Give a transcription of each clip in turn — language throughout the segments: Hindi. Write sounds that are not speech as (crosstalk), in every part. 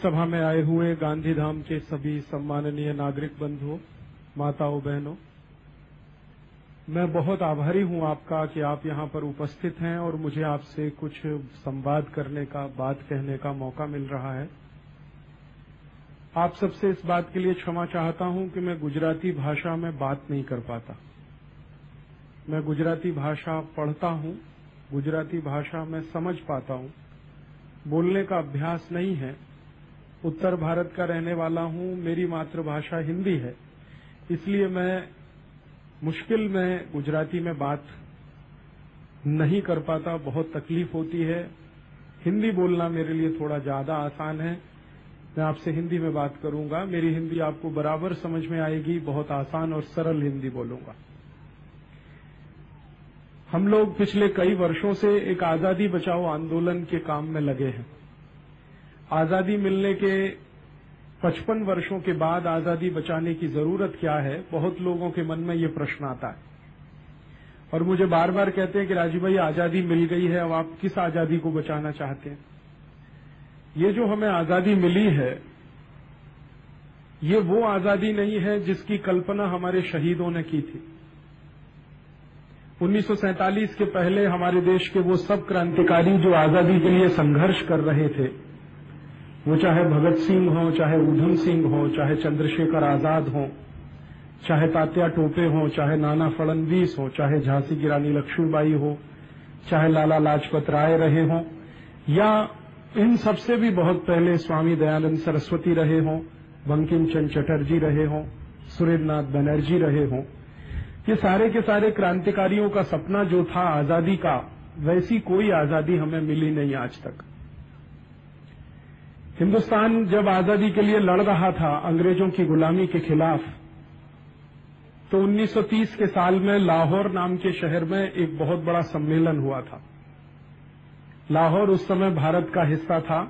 सभा में आए हुए गांधीधाम के सभी सम्माननीय नागरिक बंधुओं, माताओं, बहनों, मैं बहुत आभारी हूँ आपका कि आप यहाँ पर उपस्थित हैं और मुझे आपसे कुछ संवाद करने का, बात कहने का मौका मिल रहा है। आप सबसे इस बात के लिए क्षमा चाहता हूँ कि मैं गुजराती भाषा में बात नहीं कर पाता। मैं गुजराती भाषा पढ़ता हूँ, गुजराती भाषा में समझ पाता हूँ। बोलने का अभ्यास नहीं है उत्तर भारत का रहने वाला हूँ, मेरी मातृभाषा हिंदी है। इसलिए मैं मुश्किल में, गुजराती में बात नहीं कर पाता, बहुत तकलीफ़ होती है। हिंदी बोलना मेरे लिए थोड़ा ज़्यादा आसान है। मैं आपसे हिंदी में बात करूँगा। मेरी हिंदी आपको बराबर समझ में आएगी, बहुत आसान और सरल हिंदी बोलूँगा। हम लोग पिछले कई वर्षों से एक आज़ादी बचाओ आंदोलन के काम में लगे हैं। आज़ादी मिलने के 55 वर्षों के बाद आज़ादी बचाने की ज़रूरत क्या है? बहुत लोगों के मन में ये प्रश्न आता है। और मुझे बार बार कहते हैं कि राजीव भाई, आज़ादी मिल गई है, अब आप किस आज़ादी को बचाना चाहते हैं? ये जो हमें आज़ादी मिली है, ये वो आज़ादी नहीं है जिसकी कल्पना हमारे शहीदों ने की थी। 1947 के पहले हमारे देश के वो सब क्रांतिकारी जो आज़ादी के लिए संघर्ष कर रहे थे वो चाहे भगत सिंह हो, चाहे ऊधम सिंह हो, चाहे चंद्रशेखर आज़ाद हो, चाहे तात्या टोपे हो, चाहे नाना फडणवीस हो, चाहे झांसी की रानी लक्ष्मीबाई हो, चाहे लाला लाजपत राय रहे हों, या इन सबसे भी बहुत पहले स्वामी दयानंद सरस्वती रहे हों, बंकिम चंद चटर्जी रहे हों, सुरेंद्रनाथ बनर्जी रहे हों, ये सारे के सारे क्रांतिकारियों का सपना जो था आज़ादी का, वैसी कोई आज़ादी हमें मिली नहीं आज तक। हिंदुस्तान जब आज़ादी के लिए लड़ रहा था अंग्रेज़ों की गुलामी के खिलाफ तो 1930 के साल में लाहौर नाम के शहर में एक बहुत बड़ा सम्मेलन हुआ था। लाहौर उस समय भारत का हिस्सा था।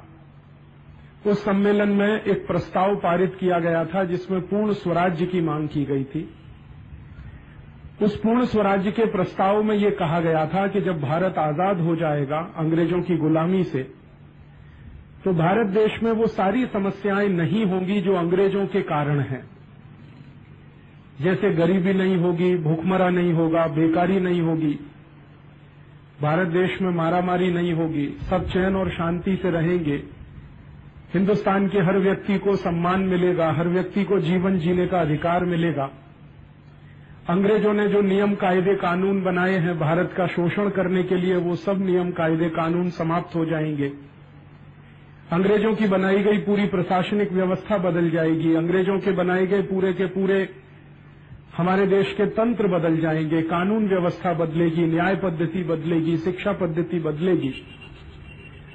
उस सम्मेलन में एक प्रस्ताव पारित किया गया था जिसमें पूर्ण स्वराज्य की मांग की गई थी। उस पूर्ण स्वराज्य के प्रस्ताव में ये कहा गया था कि जब भारत आज़ाद हो जाएगा अंग्रेज़ों की गुलामी से तो भारत देश में वो सारी समस्याएँ नहीं होंगी जो अंग्रेज़ों के कारण हैं। जैसे गरीबी नहीं होगी, भूखमरा नहीं होगा, बेकारी नहीं होगी, भारत देश में मारामारी नहीं होगी, सब चैन और शांति से रहेंगे। हिंदुस्तान के हर व्यक्ति को सम्मान मिलेगा, हर व्यक्ति को जीवन जीने का अधिकार मिलेगा। अंग्रेज़ों ने जो नियम कायदे कानून बनाए हैं, भारत का शोषण करने के लिए वो सब नियम कायदे कानून समाप्त हो जाएँगे। अंग्रेज़ों की बनाई गई पूरी प्रशासनिक व्यवस्था बदल जाएगी। अंग्रेज़ों के बनाए गए पूरे के पूरे हमारे देश के तंत्र बदल जाएँगे। कानून व्यवस्था बदलेगी, न्याय पद्धति बदलेगी, शिक्षा पद्धति बदलेगी।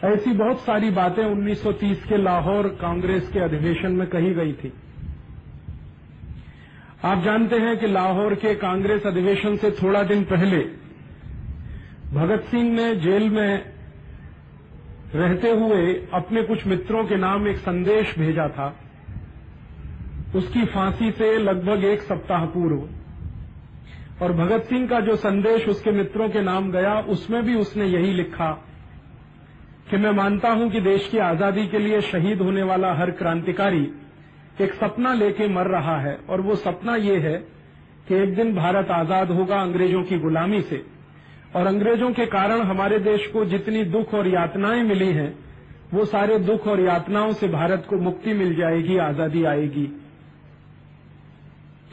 ऐसी बहुत सारी बातें 1930 के लाहौर कांग्रेस के अधिवेशन में कही गई थी। आप जानते हैं कि लाहौर के कांग्रेस अधिवेशन से थोड़ा दिन पहले भगत सिंह ने जेल में रहते हुए अपने कुछ मित्रों के नाम एक संदेश भेजा था। उसकी फांसी से लगभग एक सप्ताह पूर्व। और भगत सिंह का जो संदेश उसके मित्रों के नाम गया, उसमें भी उसने यही लिखा कि मैं मानता हूँ कि देश की आज़ादी के लिए शहीद होने वाला हर क्रांतिकारी एक सपना लेके मर रहा है। और वो सपना ये है कि एक दिन भारत आज़ाद होगा अंग्रेज़ों की गुलामी से। और अंग्रेज़ों के कारण हमारे देश को जितनी दुख और यातनाएँ मिली हैं, वो सारे दुख और यातनाओं से भारत को मुक्ति मिल जाएगी, आज़ादी आएगी।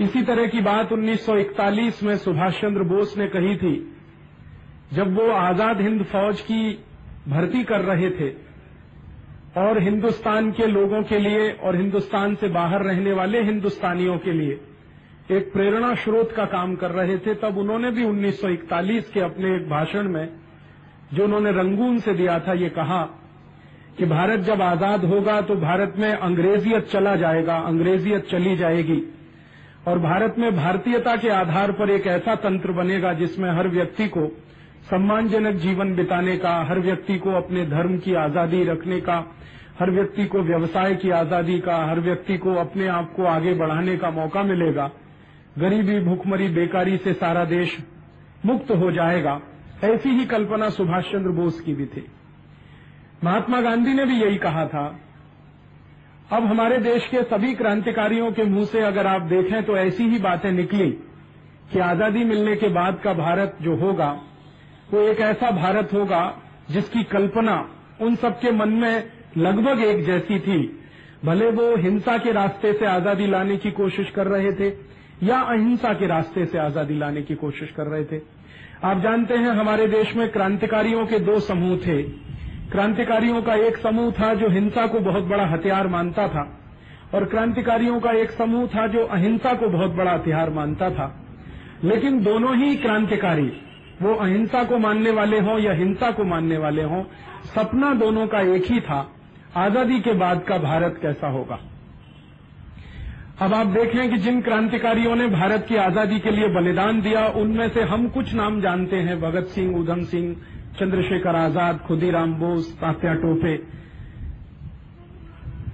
इसी तरह की बात 1941 में सुभाष चंद्र बोस ने कही थी, जब वो आज़ाद हिंद फौज की भर्ती कर रहे थे और हिंदुस्तान के लोगों के लिए और हिंदुस्तान से बाहर रहने वाले हिंदुस्तानियों के लिए। एक प्रेरणा स्रोत का काम कर रहे थे, तब उन्होंने भी 1941 के अपने एक भाषण में, जो उन्होंने रंगून से दिया था, ये कहा कि भारत जब आज़ाद होगा तो भारत में अंग्रेजियत चला जाएगा, अंग्रेजियत चली जाएगी। और भारत में भारतीयता के आधार पर एक ऐसा तंत्र बनेगा, जिसमें हर व्यक्ति को सम्मानजनक जीवन बिताने का, हर व्यक्ति को अपने धर्म की आज़ादी रखने का, हर व्यक्ति को व्यवसाय की आज़ादी का, हर व्यक्ति को अपने आप को आगे बढ़ाने का मौका मिलेगा। गरीबी, भूखमरी, बेकारी से सारा देश मुक्त हो जाएगा। ऐसी ही कल्पना सुभाष चंद्र बोस की भी थी। महात्मा गांधी ने भी यही कहा था, अब हमारे देश के सभी क्रांतिकारियों के मुँह से अगर आप देखें तो ऐसी ही बातें निकली कि आज़ादी मिलने के बाद का भारत जो होगा, वो एक ऐसा भारत होगा जिसकी कल्पना उन सबके मन में लगभग एक जैसी थी। भले वो हिंसा के रास्ते से आज़ादी लाने की कोशिश कर रहे थे या अहिंसा के रास्ते से आज़ादी लाने की कोशिश कर रहे थे। आप जानते हैं, हमारे देश में क्रांतिकारियों के दो समूह थे। क्रांतिकारियों का एक समूह था जो हिंसा को बहुत बड़ा हथियार मानता था और क्रांतिकारियों का एक समूह था जो अहिंसा को बहुत बड़ा हथियार मानता था। लेकिन दोनों ही क्रांतिकारी, वो अहिंसा को मानने वाले हों या हिंसा को मानने वाले हों, सपना दोनों का एक ही था। आज़ादी के बाद का भारत कैसा होगा? अब आप देखें कि जिन क्रांतिकारियों ने भारत की आज़ादी के लिए बलिदान दिया, उनमें से हम कुछ नाम जानते हैं। भगत सिंह, उधम सिंह, चंद्रशेखर आज़ाद, खुदीराम बोस, तात्या टोपे।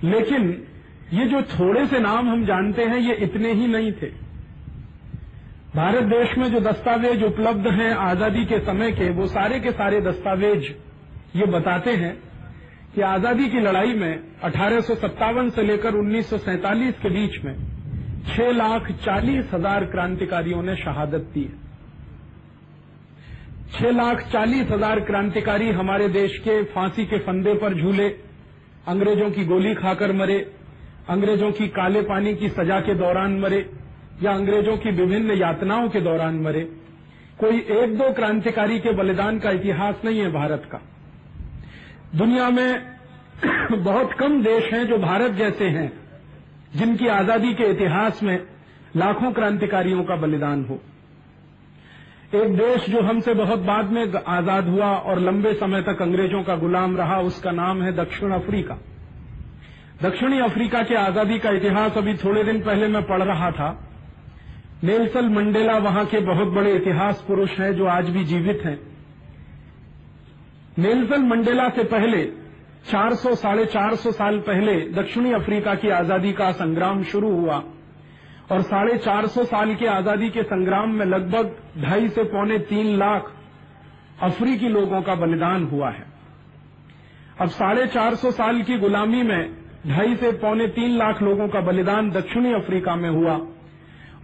लेकिन ये जो थोड़े से नाम हम जानते हैं, ये इतने ही नहीं थे। भारत देश में जो दस्तावेज़ उपलब्ध हैं आज़ादी के समय के, वो सारे के सारे दस्तावेज़ ये बताते हैं। कि आज़ादी की लड़ाई में अठारह सौ सत्तावन से लेकर उन्नीस सौ सैंतालीस के बीच में छह लाख चालीस हज़ार क्रांतिकारियों ने शहादत दी है। छह लाख चालीस हज़ार क्रांतिकारी हमारे देश के फांसी के फंदे पर झूले, अंग्रेज़ों की गोली खाकर मरे, अंग्रेज़ों की काले पानी की सजा के दौरान मरे या अंग्रेज़ों की विभिन्न यातनाओं के दौरान मरे। कोई एक दो क्रांतिकारी के बलिदान का इतिहास नहीं है भारत का। दुनिया में (clears throat) बहुत कम देश हैं जो भारत जैसे हैं, जिनकी आज़ादी के इतिहास में लाखों क्रांतिकारियों का बलिदान हो। एक देश जो हमसे बहुत बाद में आज़ाद हुआ और लंबे समय तक अंग्रेज़ों का गुलाम रहा, उसका नाम है दक्षिण अफ्रीका। दक्षिणी अफ्रीका के आज़ादी का इतिहास अभी थोड़े दिन पहले मैं पढ़ रहा था। नेल्सन मंडेला वहाँ के बहुत बड़े इतिहास पुरुष हैं जो आज भी जीवित हैं। नेल्सन मंडेला से पहले 400 साढ़े चार सौ साल पहले दक्षिणी अफ्रीका की आज़ादी का संग्राम शुरू हुआ और साढ़े चार सौ साल के आज़ादी के संग्राम में लगभग ढाई से पौने तीन लाख अफ्रीकी लोगों का बलिदान हुआ है। अब साढ़े चार सौ साल की गुलामी में ढाई से पौने तीन लाख लोगों का बलिदान दक्षिणी अफ्रीका में हुआ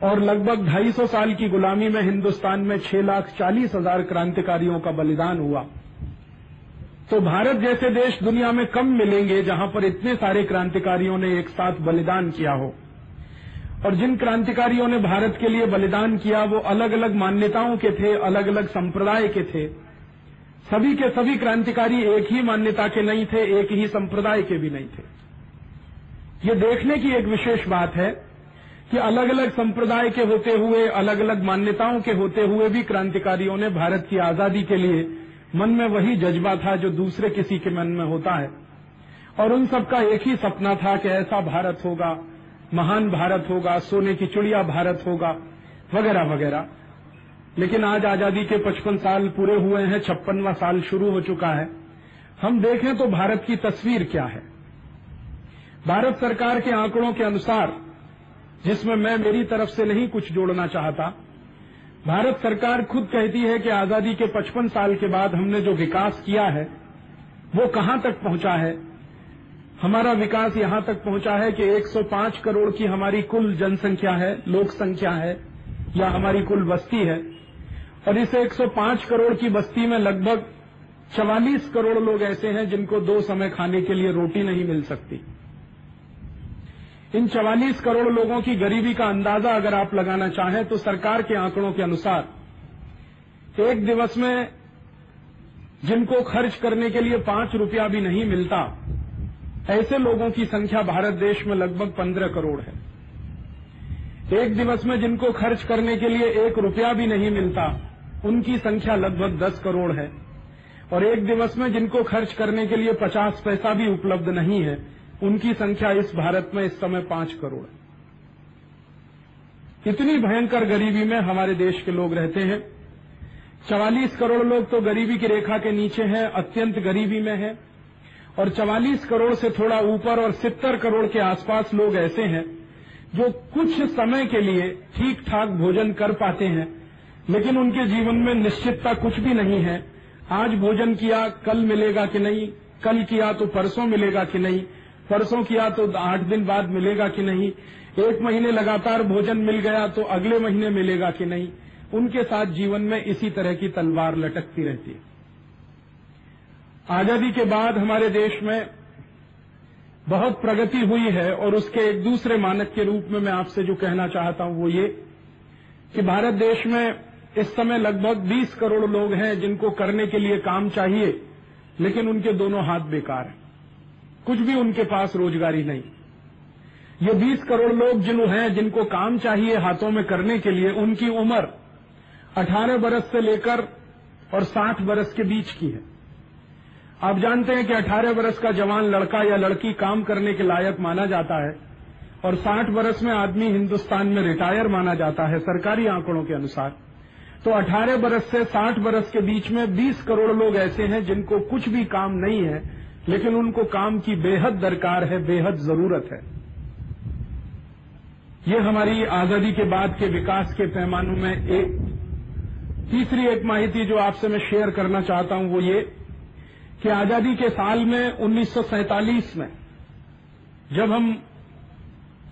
और लगभग ढाई सौ साल की गुलामी में हिंदुस्तान में छह लाख चालीस हज़ार क्रांतिकारियों का बलिदान हुआ। तो भारत जैसे देश दुनिया में कम मिलेंगे जहाँ पर इतने सारे क्रांतिकारियों ने एक साथ बलिदान किया हो। और जिन क्रांतिकारियों ने भारत के लिए बलिदान किया, वो अलग अलग मान्यताओं के थे अलग अलग संप्रदाय के थे। सभी के सभी क्रांतिकारी एक ही मान्यता के नहीं थे, एक ही संप्रदाय के भी नहीं थे। ये देखने की एक विशेष बात है कि अलग अलग संप्रदाय के होते हुए अलग अलग मान्यताओं के होते हुए भी क्रांतिकारियों ने भारत की आज़ादी के लिए मन में वही जज्बा था जो दूसरे किसी के मन में होता है। और उन सबका एक ही सपना था कि ऐसा भारत होगा, महान भारत होगा, सोने की चिड़िया भारत होगा, वगैरह वगैरह। लेकिन आज आज़ादी के 55 साल पूरे हुए हैं, छप्पनवा साल शुरू हो चुका है। हम देखें तो भारत की तस्वीर क्या है। भारत सरकार के आंकड़ों के अनुसार, जिसमें मैं मेरी तरफ़ से नहीं कुछ जोड़ना चाहता भारत सरकार खुद कहती है कि आज़ादी के 55 साल के बाद हमने जो विकास किया है, वो कहाँ तक पहुँचा है? हमारा विकास यहाँ तक पहुँचा है कि 105 करोड़ की हमारी कुल जनसंख्या है, लोक संख्या है, या हमारी कुल बस्ती है। और इस 105 करोड़ की बस्ती में लगभग 44 करोड़ लोग ऐसे हैं जिनको दो समय खाने के लिए रोटी नहीं मिल सकती। इन 44 करोड़ लोगों की गरीबी का अंदाज़ा अगर आप लगाना चाहें तो सरकार के आंकड़ों के अनुसार, एक दिवस में जिनको खर्च करने के लिए पाँच रुपया भी नहीं मिलता, ऐसे लोगों की संख्या भारत देश में लगभग पंद्रह करोड़ है। एक दिवस में जिनको खर्च करने के लिए एक रुपया भी नहीं मिलता, उनकी संख्या लगभग दस करोड़ है। और एक दिवस में जिनको खर्च करने के लिए पचास पैसा भी उपलब्ध नहीं है उनकी संख्या इस भारत में इस समय पाँच करोड़ है। इतनी भयंकर गरीबी में हमारे देश के लोग रहते हैं। चवालीस करोड़ लोग तो गरीबी की रेखा के नीचे हैं, अत्यंत गरीबी में हैं। और चवालीस करोड़ से थोड़ा ऊपर और सितर करोड़ के आसपास लोग ऐसे हैं जो कुछ समय के लिए ठीक ठाक भोजन कर पाते हैं, लेकिन उनके जीवन में निश्चितता कुछ भी नहीं है। आज भोजन किया, कल मिलेगा कि नहीं, कल किया तो परसों मिलेगा कि नहीं परसों किया तो आठ दिन बाद मिलेगा कि नहीं? एक महीने लगातार भोजन मिल गया तो अगले महीने मिलेगा कि नहीं? उनके साथ जीवन में इसी तरह की तलवार लटकती रहती है। आज़ादी के बाद हमारे देश में बहुत प्रगति हुई है और उसके एक दूसरे मानक के रूप में मैं आपसे जो कहना चाहता हूँ वो ये कि भारत देश में इस समय लगभग 20 करोड़ लोग हैं जिनको करने के लिए काम चाहिए, लेकिन उनके दोनों हाथ बेकार हैं। कुछ भी उनके पास रोजगारी नहीं। ये 20 करोड़ लोग जिन हैं, जिनको काम चाहिए हाथों में करने के लिए, उनकी उम्र 18 बरस से लेकर और 60 बरस के बीच की है। आप जानते हैं कि 18 बरस का जवान लड़का या लड़की काम करने के लायक माना जाता है और 60 बरस में आदमी हिंदुस्तान में रिटायर माना जाता है सरकारी आंकड़ों के अनुसार। तो 18 बरस से 60 बरस के बीच में 20 करोड़ लोग ऐसे हैं जिनको कुछ भी काम नहीं है लेकिन उनको काम की बेहद दरकार है, बेहद ज़रूरत है। ये हमारी आज़ादी के बाद के विकास के पैमानों में एक तीसरी एक माहिती जो आपसे मैं शेयर करना चाहता हूँ वो ये कि आज़ादी के साल में 1947 में जब हम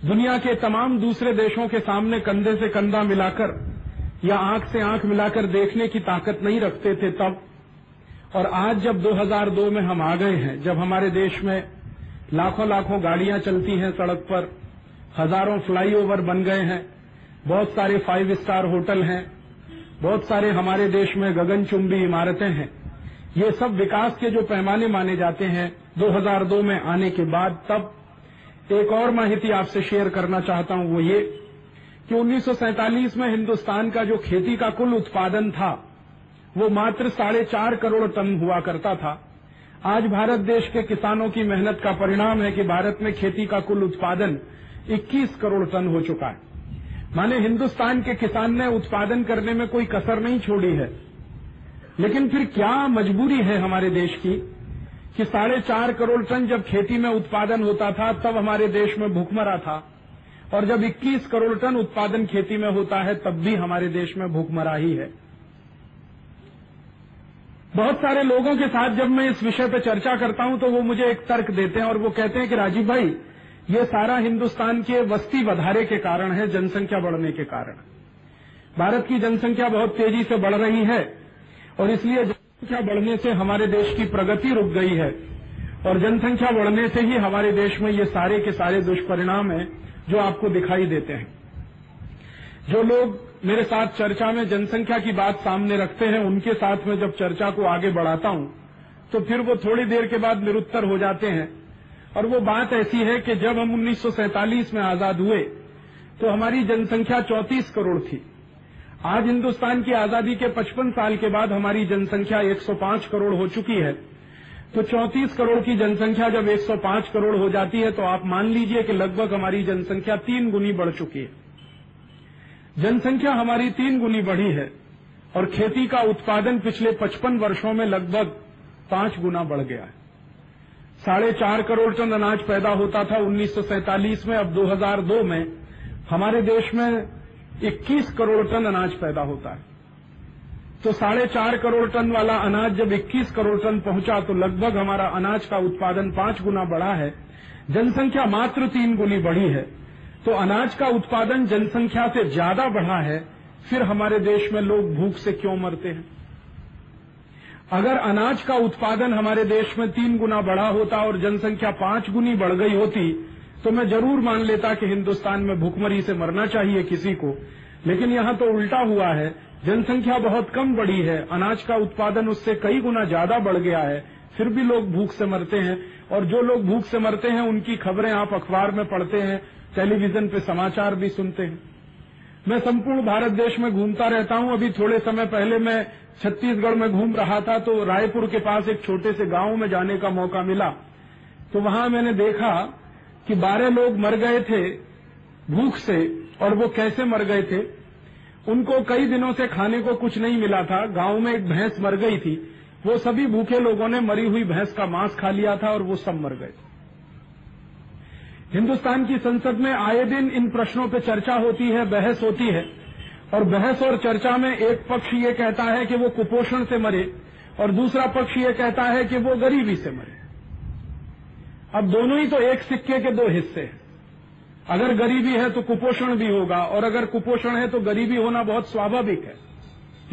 दुनिया के तमाम दूसरे देशों के सामने कंधे से कंधा मिलाकर या आँख से आँख मिलाकर देखने की ताकत नहीं रखते थे, तब और आज जब 2002 में हम आ गए हैं, जब हमारे देश में लाखों लाखों गाड़ियाँ चलती हैं सड़क पर, हज़ारों फ्लाईओवर बन गए हैं, बहुत सारे फाइव स्टार होटल हैं, बहुत सारे हमारे देश में गगनचुंबी इमारतें हैं, ये सब विकास के जो पैमाने माने जाते हैं 2002 में आने के बाद, तब एक और माहिती आपसे शेयर करना चाहता हूँ वो ये कि 1947 में हिंदुस्तान का जो खेती का कुल उत्पादन था वो मात्र साढ़े चार करोड़ टन हुआ करता था। आज भारत देश के किसानों की मेहनत का परिणाम है कि भारत में खेती का कुल उत्पादन 21 करोड़ टन हो चुका है। माने हिंदुस्तान के किसान ने उत्पादन करने में कोई कसर नहीं छोड़ी है। लेकिन फिर क्या मजबूरी है हमारे देश की कि साढ़े चार करोड़ टन जब खेती में उत्पादन होता था, तब हमारे देश में भूखमरा था। और जब 21 करोड़ टन उत्पादन खेती में होता है, तब भी हमारे देश में भूखमरा ही है। बहुत सारे लोगों के साथ जब मैं इस विषय पर चर्चा करता हूँ तो वो मुझे एक तर्क देते हैं और वो कहते हैं कि राजीव भाई, ये सारा हिंदुस्तान के वस्ती वधारे के कारण है, जनसंख्या बढ़ने के कारण। भारत की जनसंख्या बहुत तेज़ी से बढ़ रही है और इसलिए जनसंख्या बढ़ने से हमारे देश की प्रगति रुक गई है और जनसंख्या बढ़ने से ही हमारे देश में ये सारे के सारे दुष्परिणाम हैं जो आपको दिखाई देते हैं। जो लोग मेरे साथ चर्चा में जनसंख्या की बात सामने रखते हैं, उनके साथ में जब चर्चा को आगे बढ़ाता हूँ तो फिर वो थोड़ी देर के बाद निरुत्तर हो जाते हैं। और वो बात ऐसी है कि जब हम उन्नीस सौ सैंतालीस में आज़ाद हुए तो हमारी जनसंख्या 34 करोड़ थी। आज हिंदुस्तान की आज़ादी के 55 साल के बाद हमारी जनसंख्या 105 करोड़ हो चुकी है। तो 34 करोड़ की जनसंख्या जब 105 करोड़ हो जाती है तो आप मान लीजिए कि लगभग हमारी जनसंख्या तीन गुनी बढ़ चुकी है। जनसंख्या हमारी तीन गुनी बढ़ी है और खेती का उत्पादन पिछले 55 वर्षों में लगभग पाँच गुना बढ़ गया है। साढ़े चार करोड़ टन अनाज पैदा होता था उन्नीस में, अब 2002 में। हमारे देश में 21 करोड़ टन अनाज पैदा होता है। तो साढ़े चार करोड़ टन वाला अनाज जब 21 करोड़ टन पहुँचा तो लगभग हमारा अनाज का उत्पादन पाँच गुना बढ़ा है। जनसंख्या मात्र तीन गुनी बढ़ी है। तो अनाज का उत्पादन जनसंख्या से ज़्यादा बढ़ा है, फिर हमारे देश में लोग भूख से क्यों मरते हैं? अगर अनाज का उत्पादन हमारे देश में तीन गुना बढ़ा होता और जनसंख्या पाँच गुनी बढ़ गई होती तो मैं ज़रूर मान लेता कि हिंदुस्तान में भूखमरी से मरना चाहिए किसी को। लेकिन यहाँ तो उल्टा हुआ है, जनसंख्या बहुत कम बढ़ी है, अनाज का उत्पादन उससे कई गुना ज़्यादा बढ़ गया है, फिर भी लोग भूख से मरते हैं, और जो लोग भूख से मरते हैं, उनकी खबरें आप अखबार में पढ़ते हैं टेलीविज़न पे समाचार भी सुनते हैं। मैं संपूर्ण भारत देश में घूमता रहता हूँ। अभी थोड़े समय पहले मैं छत्तीसगढ़ में घूम रहा था तो रायपुर के पास एक छोटे से गाँव में जाने का मौका मिला। तो वहाँ मैंने देखा कि बारह लोग मर गए थे भूख से, और वो कैसे मर गए थे। उनको कई दिनों से खाने को कुछ नहीं मिला था। गाँव में एक भैंस मर गई थी। वो सभी भूखे लोगों ने मरी हुई भैंस का मांस खा लिया था, और वो सब मर गए थे। हिंदुस्तान की संसद में आए दिन इन प्रश्नों पर चर्चा होती है, बहस होती है। और बहस और चर्चा में एक पक्ष ये कहता है कि वो कुपोषण से मरे और दूसरा पक्ष ये कहता है कि वो गरीबी से मरे। अब दोनों ही तो एक सिक्के के दो हिस्से हैं। अगर गरीबी है तो कुपोषण भी होगा और अगर कुपोषण है तो गरीबी होना बहुत स्वाभाविक है।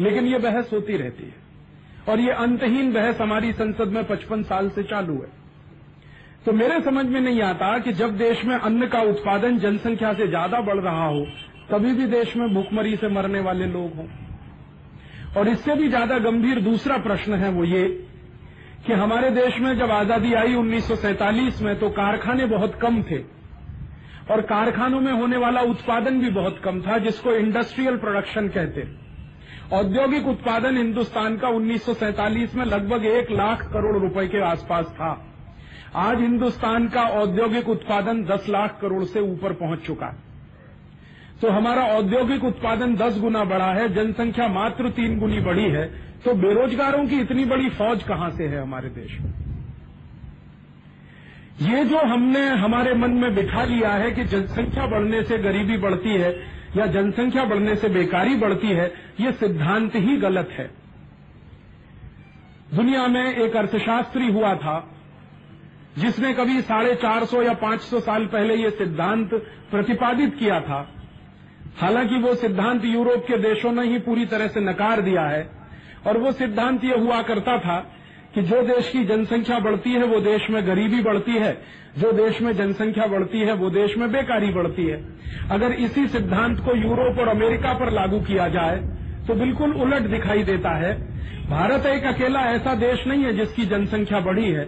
लेकिन ये बहस होती रहती है। और ये अंतहीन बहस हमारी संसद में पचपन साल से चालू है। तो मेरे समझ में नहीं आता कि जब देश में अन्न का उत्पादन जनसंख्या से ज़्यादा बढ़ रहा हो, तभी भी देश में भूखमरी से मरने वाले लोग हों। और इससे भी ज़्यादा गंभीर दूसरा प्रश्न है वो ये कि हमारे देश में जब आज़ादी आई 1947 में तो कारखाने बहुत कम थे। और कारखानों में होने वाला उत्पादन भी बहुत कम था, जिसको इंडस्ट्रियल प्रोडक्शन कहते औद्योगिक उत्पादन हिंदुस्तान का 1947 में लगभग एक लाख करोड़ रुपए के आसपास था। आज हिंदुस्तान का औद्योगिक उत्पादन 10 लाख करोड़ से ऊपर पहुँच चुका है। तो हमारा औद्योगिक उत्पादन 10 गुना बढ़ा है, जनसंख्या मात्र तीन गुनी बढ़ी है तो बेरोजगारों की इतनी बड़ी फौज कहाँ से है हमारे देश? में ये जो हमने हमारे मन में बिठा लिया है कि जनसंख्या बढ़ने से गरीबी बढ़ती है या जनसंख्या बढ़ने से बेकारी बढ़ती है, ये सिद्धांत ही गलत है। दुनिया में एक अर्थशास्त्री हुआ था जिसने कभी साढ़े चार सौ या पाँच सौ साल पहले ये सिद्धांत प्रतिपादित किया था। हालाँकि वो सिद्धांत यूरोप के देशों ने ही पूरी तरह से नकार दिया है और वो सिद्धांत ये हुआ करता था कि जो देश की जनसंख्या बढ़ती है, वो देश में गरीबी बढ़ती है, जो देश में जनसंख्या बढ़ती है, वो देश में बेकारी बढ़ती है। अगर इसी सिद्धांत को यूरोप और अमेरिका पर लागू किया जाए तो बिल्कुल उलट दिखाई देता है। भारत एक अकेला ऐसा देश नहीं है जिसकी जनसंख्या बढ़ी है।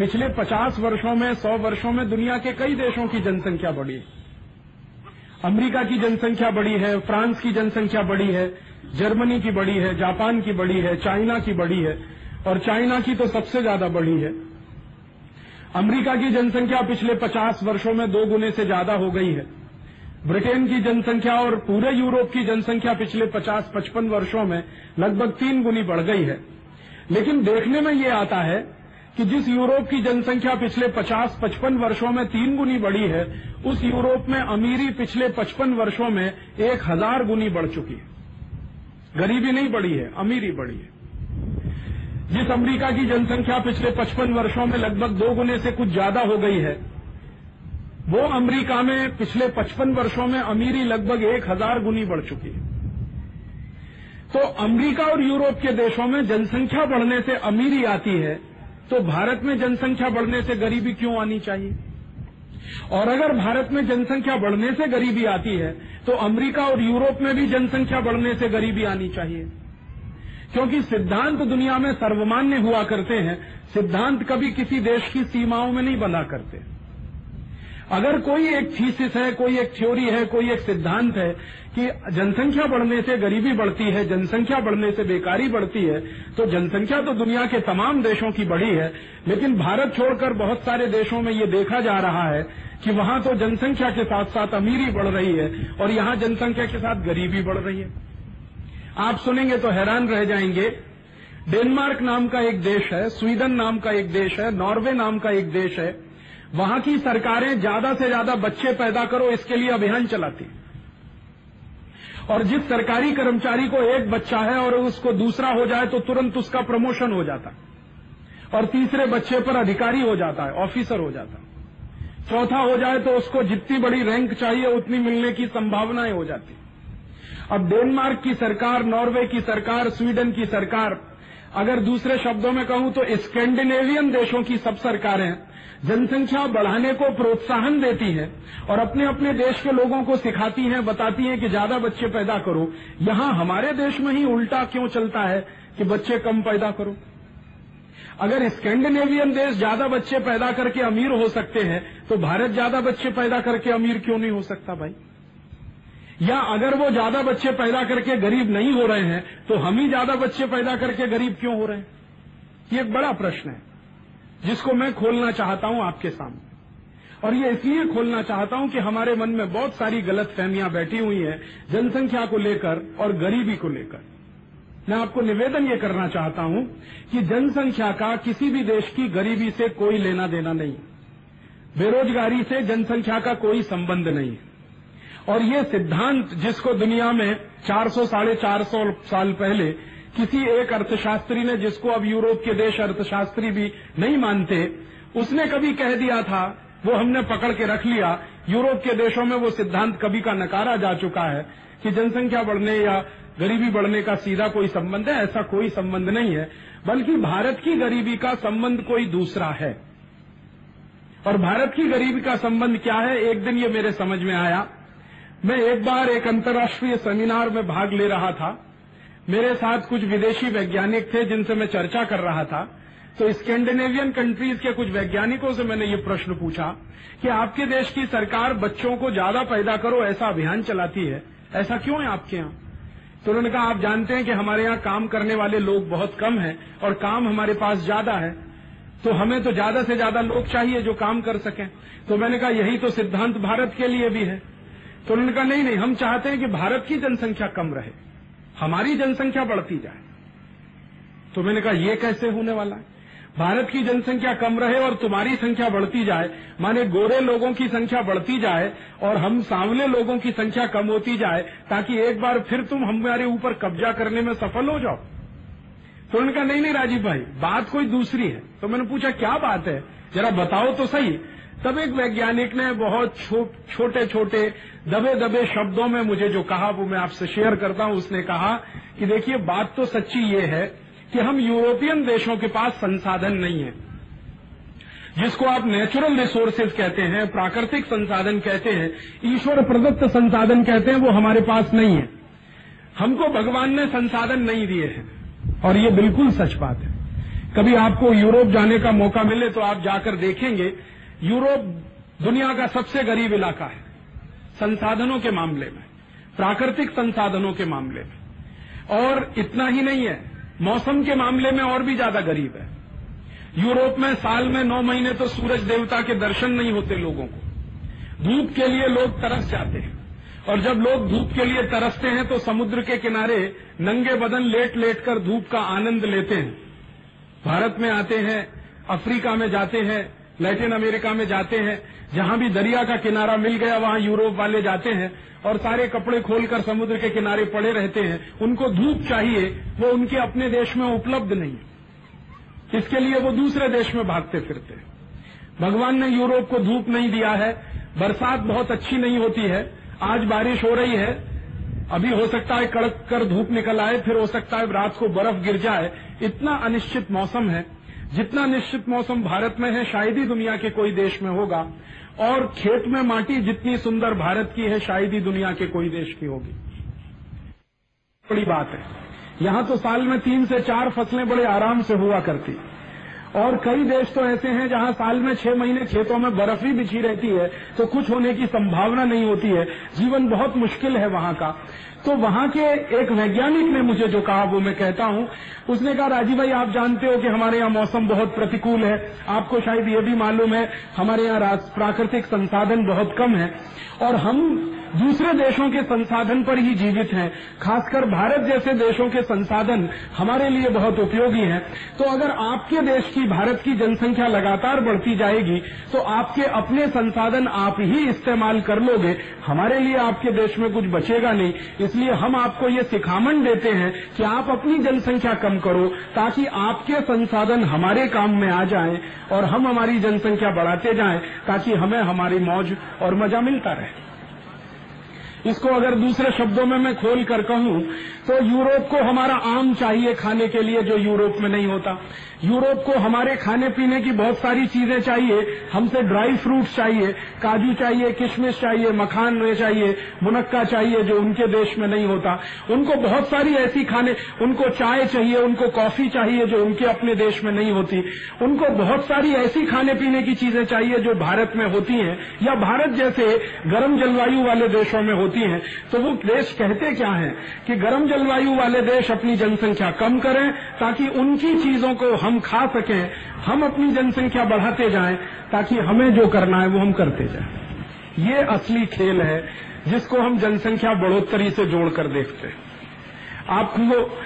पिछले 50 वर्षों में 100 वर्षों में दुनिया के कई देशों की जनसंख्या बढ़ी अमेरिका की जनसंख्या बढ़ी है, फ्रांस की जनसंख्या बढ़ी है, जर्मनी की बढ़ी है, जापान की बढ़ी है, चाइना की बढ़ी है, और चाइना की तो सबसे ज़्यादा बढ़ी है। अमेरिका की जनसंख्या पिछले 50 वर्षों में दो गुने से ज़्यादा हो गई है। ब्रिटेन की जनसंख्या और पूरे यूरोप की जनसंख्या पिछले 50-55 वर्षों में लगभग तीन गुनी बढ़ गई है। लेकिन देखने में ये आता है कि जिस यूरोप की जनसंख्या पिछले 50-55 वर्षों में तीन गुनी बढ़ी है, उस यूरोप में अमीरी पिछले 55 वर्षों में एक हज़ार गुनी बढ़ चुकी है। गरीबी नहीं बढ़ी है, अमीरी बढ़ी है। जिस अमेरिका की जनसंख्या पिछले 55 वर्षों में लगभग दो गुने से कुछ ज़्यादा हो गई है, वो अमेरिका में पिछले 55 वर्षों में अमीरी लगभग एक हज़ार गुनी बढ़ चुकी है। तो अमेरिका और यूरोप के देशों में जनसंख्या बढ़ने से अमीरी आती है तो भारत में जनसंख्या बढ़ने से गरीबी क्यों आनी चाहिए? और अगर भारत में जनसंख्या बढ़ने से गरीबी आती है तो अमेरिका और यूरोप में भी जनसंख्या बढ़ने से गरीबी आनी चाहिए। क्योंकि सिद्धांत दुनिया में सर्वमान्य हुआ करते हैं, सिद्धांत कभी किसी देश की सीमाओं में नहीं बना करते। अगर कोई एक थीसिस है, कोई एक थ्योरी है, कोई एक सिद्धांत है कि जनसंख्या बढ़ने से गरीबी बढ़ती है, जनसंख्या बढ़ने से बेकारी बढ़ती है तो जनसंख्या तो दुनिया के तमाम देशों की बढ़ी है, लेकिन भारत छोड़कर बहुत सारे देशों में ये देखा जा रहा है कि वहाँ तो जनसंख्या के साथ साथ अमीरी बढ़ रही है और यहाँ जनसंख्या के साथ गरीबी बढ़ रही है। आप सुनेंगे तो हैरान रह जाएँगे। डेनमार्क नाम का एक देश है, स्वीडन नाम का एक देश है, नॉर्वे नाम का एक देश है। वहाँ की सरकारें ज़्यादा से ज़्यादा बच्चे पैदा करो, इसके लिए अभियान चलाती। और जिस सरकारी कर्मचारी को एक बच्चा है और उसको दूसरा हो जाए तो तुरंत उसका प्रमोशन हो जाता। और तीसरे बच्चे पर अधिकारी हो जाता है, ऑफिसर हो जाता चौथा हो जाए तो उसको जितनी बड़ी रैंक चाहिए, उतनी मिलने की संभावनाएँ हो जाती। अब डेनमार्क की सरकार, नॉर्वे की सरकार, स्वीडन की सरकार अगर दूसरे शब्दों में कहूँ तो स्कैंडिनेवियन देशों की सब सरकारें जनसंख्या बढ़ाने को प्रोत्साहन देती है और अपने अपने देश के लोगों को सिखाती हैं, बताती हैं कि ज़्यादा बच्चे पैदा करो। यहाँ हमारे देश में ही उल्टा क्यों चलता है कि बच्चे कम पैदा करो? अगर स्कैंडिनेवियन देश ज़्यादा बच्चे पैदा करके अमीर हो सकते हैं तो भारत ज़्यादा बच्चे पैदा करके अमीर क्यों नहीं हो सकता भाई? या अगर वो ज़्यादा बच्चे पैदा करके गरीब नहीं हो रहे हैं तो हम ही ज़्यादा बच्चे पैदा करके गरीब क्यों हो रहे हैं? ये एक बड़ा प्रश्न है, जिसको मैं खोलना चाहता हूँ आपके सामने। और ये इसलिए खोलना चाहता हूँ कि हमारे मन में बहुत सारी गलत फहमियाँ बैठी हुई हैं, जनसंख्या को लेकर और गरीबी को लेकर। मैं आपको निवेदन ये करना चाहता हूँ कि जनसंख्या का किसी भी देश की गरीबी से कोई लेना देना नहीं। बेरोजगारी से जनसंख्या का कोई संबंध नहीं और ये सिद्धांत जिसको दुनिया में 400 साढ़े चार साल पहले किसी एक अर्थशास्त्री ने, जिसको अब यूरोप के देश अर्थशास्त्री भी नहीं मानते, उसने कभी कह दिया था, वो हमने पकड़ के रख लिया, यूरोप के देशों में वो सिद्धांत कभी का नकारा जा चुका है, कि जनसंख्या बढ़ने या गरीबी बढ़ने का सीधा कोई संबंध है, ऐसा कोई संबंध नहीं है, बल्कि भारत की गरीबी का संबंध कोई दूसरा है। और भारत की गरीबी का संबंध क्या है, एक दिन ये मेरे समझ में आया मैं एक बार एक अंतर्राष्ट्रीय सेमिनार में भाग ले रहा था। मेरे साथ कुछ विदेशी वैज्ञानिक थे जिनसे मैं चर्चा कर रहा था। तो स्कैंडिनेवियन कंट्रीज़ के कुछ वैज्ञानिकों से मैंने ये प्रश्न पूछा कि आपके देश की सरकार बच्चों को ज़्यादा पैदा करो, ऐसा अभियान चलाती है। ऐसा क्यों है आपके यहाँ? तो उन्होंने कहा, आप जानते हैं कि हमारे यहाँ काम करने वाले लोग बहुत कम हैं और काम हमारे पास ज़्यादा है। तो हमें तो ज़्यादा से ज़्यादा लोग चाहिए जो काम कर सकें। तो मैंने कहा, यही तो सिद्धांत भारत के लिए भी है। तो उन्होंने कहा, नहीं नहीं, हम चाहते हैं कि भारत की जनसंख्या कम रहे, हमारी जनसंख्या बढ़ती जाए। तो मैंने कहा यह कैसे होने वाला है? भारत की जनसंख्या कम रहे और तुम्हारी संख्या बढ़ती जाए, माने गोरे लोगों की संख्या बढ़ती जाए और हम सांवले लोगों की संख्या कम होती जाए, ताकि एक बार फिर तुम हमारे ऊपर कब्जा करने में सफल हो जाओ। तो उन्होंने कहा, नहीं नहीं, राजीव भाई, बात कोई दूसरी है। तो मैंने पूछा, क्या बात है? जरा बताओ तो सही। तब एक वैज्ञानिक ने बहुत छो, छोटे छोटे दबे दबे शब्दों में मुझे जो कहा वो मैं आपसे शेयर करता हूँ। उसने कहा कि देखिए बात तो सच्ची ये है कि हम यूरोपियन देशों के पास संसाधन नहीं है जिसको आप नेचुरल रिसोर्सेज कहते हैं प्राकृतिक संसाधन कहते हैं ईश्वर प्रदत्त संसाधन कहते हैं वो हमारे पास नहीं है। हमको भगवान ने संसाधन नहीं दिए हैं और ये बिल्कुल सच बात है। कभी आपको यूरोप जाने का मौका मिले तो आप जाकर देखेंगे यूरोप दुनिया का सबसे गरीब इलाका है। संसाधनों के मामले में, प्राकृतिक संसाधनों के मामले में। और इतना ही नहीं है, मौसम के मामले में और भी ज़्यादा गरीब है। यूरोप में साल में नौ महीने तो सूरज देवता के दर्शन नहीं होते लोगों को। धूप के लिए लोग तरस जाते हैं। और जब लोग धूप के लिए तरसते हैं तो समुद्र के किनारे नंगे बदन लेट लेट कर धूप का आनंद लेते हैं। भारत में आते हैं, अफ्रीका में जाते हैं लैटिन अमेरिका में जाते हैं, जहाँ भी दरिया का किनारा मिल गया, वहाँ यूरोप वाले जाते हैं और सारे कपड़े खोलकर समुद्र के किनारे पड़े रहते हैं। उनको धूप चाहिए, वो उनके अपने देश में उपलब्ध नहीं है। इसके लिए वो दूसरे देश में भागते फिरते हैं। भगवान ने यूरोप को धूप नहीं दिया है, बरसात बहुत अच्छी नहीं होती है, आज बारिश हो रही है। अभी हो सकता है कड़क कर धूप निकल आए, फिर हो सकता है रात को बर्फ़ गिर जाए। इतना अनिश्चित मौसम है। जितना निश्चित मौसम भारत में है, शायद ही दुनिया के कोई देश में होगा। और खेत में माटी जितनी सुंदर भारत की है, शायद ही दुनिया के कोई देश की होगी। बड़ी बात है। यहाँ तो साल में तीन से चार फ़सलें बड़े आराम से हुआ करती। और कई देश तो ऐसे हैं जहाँ साल में छह महीने खेतों में बर्फ़ ही बिछी रहती है तो कुछ होने की संभावना नहीं होती है। जीवन बहुत मुश्किल है वहाँ का। तो वहाँ के एक वैज्ञानिक ने मुझे जो कहा, वो मैं कहता हूँ। उसने कहा राजीव भाई, आप जानते हो कि हमारे यहाँ मौसम बहुत प्रतिकूल है। आपको शायद ये भी मालूम है, हमारे यहाँ प्राकृतिक संसाधन बहुत कम है। और हम दूसरे देशों के संसाधन पर ही जीवित हैं। खासकर भारत जैसे देशों के संसाधन हमारे लिए बहुत उपयोगी हैं। तो अगर आपके देश की भारत की जनसंख्या लगातार बढ़ती जाएगी तो आपके अपने संसाधन आप ही इस्तेमाल कर लोगे। हमारे लिए आपके देश में कुछ बचेगा नहीं। इसलिए हम आपको ये सिखामन देते हैं कि आप अपनी जनसंख्या कम करो, ताकि आपके संसाधन हमारे काम में आ जाएँ और हम हमारी जनसंख्या बढ़ाते जाएँ, ताकि हमें हमारी मौज और मज़ा मिलता रहे। इसको अगर दूसरे शब्दों में मैं खोल कर कहूँ तो यूरोप को हमारा आम चाहिए खाने के लिए जो यूरोप में नहीं होता। यूरोप को हमारे खाने पीने की बहुत सारी चीज़ें चाहिए, हमसे ड्राई फ्रूट्स चाहिए, काजू चाहिए, किशमिश चाहिए, मखान चाहिए, मुनक्का चाहिए जो उनके देश में नहीं होता। उनको बहुत सारी ऐसी खाने, उनको चाय चाहिए, उनको कॉफ़ी चाहिए जो उनके अपने देश में नहीं होती। उनको बहुत सारी ऐसी खाने पीने की चीज़ें चाहिए जो भारत में होती हैं, या भारत जैसे गर्म जलवायु वाले देशों में होती हैं। तो वो देश कहते क्या है कि गर्म जलवायु वाले देश अपनी जनसंख्या कम करें ताकि उनकी चीज़ों को हम हम खा सकें, हम अपनी जनसंख्या बढ़ाते जाएँ, ताकि हमें जो करना है वो हम करते जाएँ। ये असली खेल है, जिसको हम जनसंख्या बढ़ोतरी से जोड़कर देखते हैं। आपको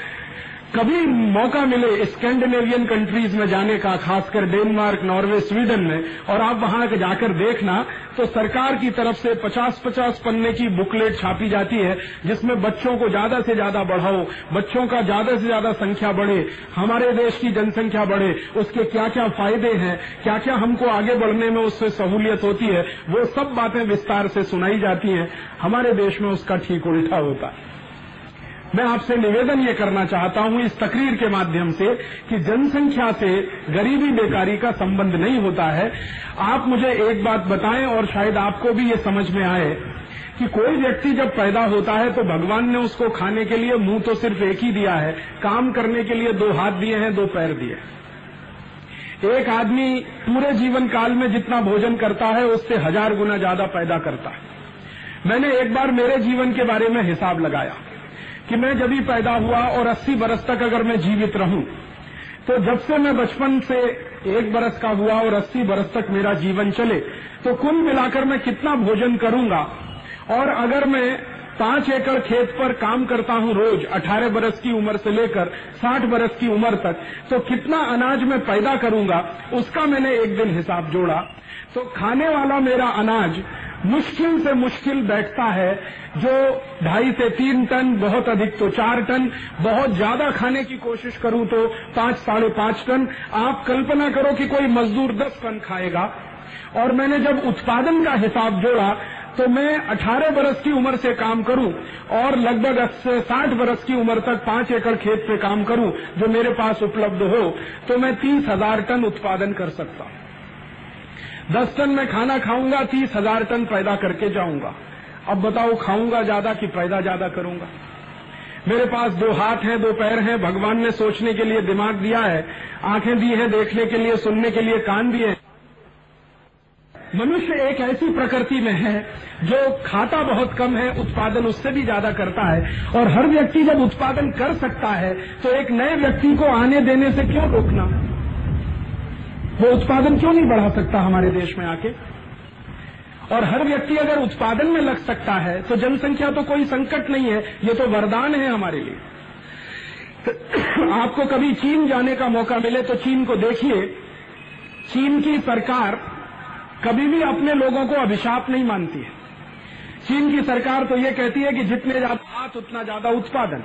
कभी मौका मिले स्कैंडिनेवियन कंट्रीज़ में जाने का, खासकर डेनमार्क, नॉर्वे, स्वीडन में, और आप वहाँ जाकर देखना तो सरकार की तरफ़ से 50-50 पन्ने की बुकलेट छापी जाती है, जिसमें बच्चों को ज़्यादा से ज़्यादा बढ़ाओ, बच्चों का ज़्यादा से ज़्यादा संख्या बढ़े, हमारे देश की जनसंख्या बढ़े, उसके क्या क्या फ़ायदे हैं क्या क्या हमको आगे बढ़ने में उससे सहूलियत होती है, वो सब बातें विस्तार से सुनाई जाती हैं, हमारे देश में उसका ठीक उल्टा होता है। मैं आपसे निवेदन ये करना चाहता हूँ इस तकरीर के माध्यम से कि जनसंख्या से गरीबी बेकारी का संबंध नहीं होता है। आप मुझे एक बात बताएँ और शायद आपको भी ये समझ में आए कि कोई व्यक्ति जब पैदा होता है तो भगवान ने उसको खाने के लिए मुँह तो सिर्फ़ एक ही दिया है, काम करने के लिए दो हाथ दिए हैं, दो पैर दिए हैं। एक आदमी पूरे जीवन काल में जितना भोजन करता है, उससे हज़ार गुना ज़्यादा पैदा करता है। मैंने एक बार मेरे जीवन के बारे में हिसाब लगाया। कि मैं जब ही पैदा हुआ और 80 बरस तक अगर मैं जीवित रहूँ तो जब से मैं बचपन से एक बरस का हुआ और 80 बरस तक मेरा जीवन चले तो कुल मिलाकर मैं कितना भोजन करूँगा? और अगर मैं पाँच एकड़ खेत पर काम करता हूँ रोज 18 बरस की उम्र से लेकर 60 बरस की उम्र तक तो कितना अनाज मैं पैदा करूँगा? उसका मैंने एक दिन हिसाब जोड़ा। तो खाने वाला मेरा अनाज मुश्किल से मुश्किल बैठता है, जो ढाई से तीन टन, बहुत अधिक तो चार टन, बहुत ज़्यादा खाने की कोशिश करूँ तो पाँच, साढ़े पाँच टन। आप कल्पना करो कि कोई मजदूर दस टन खाएगा। और मैंने जब उत्पादन का हिसाब जोड़ा तो मैं 18 बरस की उम्र से काम करूँ और लगभग साठ बरस की उम्र तक पाँच एकड़ खेत पे काम करूँ, जो मेरे पास उपलब्ध हो तो मैं तीस हज़ार टन उत्पादन कर सकता हूँ। दस टन मैं खाना खाऊँगा, तीस हज़ार टन पैदा करके जाऊँगा। अब बताओ, खाऊँगा ज़्यादा कि पैदा ज़्यादा करूँगा? मेरे पास दो हाथ हैं, दो पैर हैं, भगवान ने सोचने के लिए दिमाग दिया है, आँखें दी हैं देखने के लिए, सुनने के लिए, कान दिए हैं। मनुष्य एक ऐसी प्रकृति में है, जो खाता बहुत कम है, उत्पादन उससे भी ज़्यादा करता है, और हर व्यक्ति जब उत्पादन कर सकता है तो एक नए व्यक्ति को आने देने से क्यों रोकना? वो उत्पादन क्यों नहीं बढ़ा सकता हमारे देश में आके? और हर व्यक्ति अगर उत्पादन में लग सकता है तो जनसंख्या तो कोई संकट नहीं है, ये तो वरदान है हमारे लिए। तो (clears throat) आपको कभी चीन जाने का मौका मिले तो चीन को देखिए। चीन की सरकार कभी भी अपने लोगों को अभिशाप नहीं मानती है। चीन की सरकार तो ये कहती है कि जितने ज़्यादा हाथ, उतना ज़्यादा उत्पादन।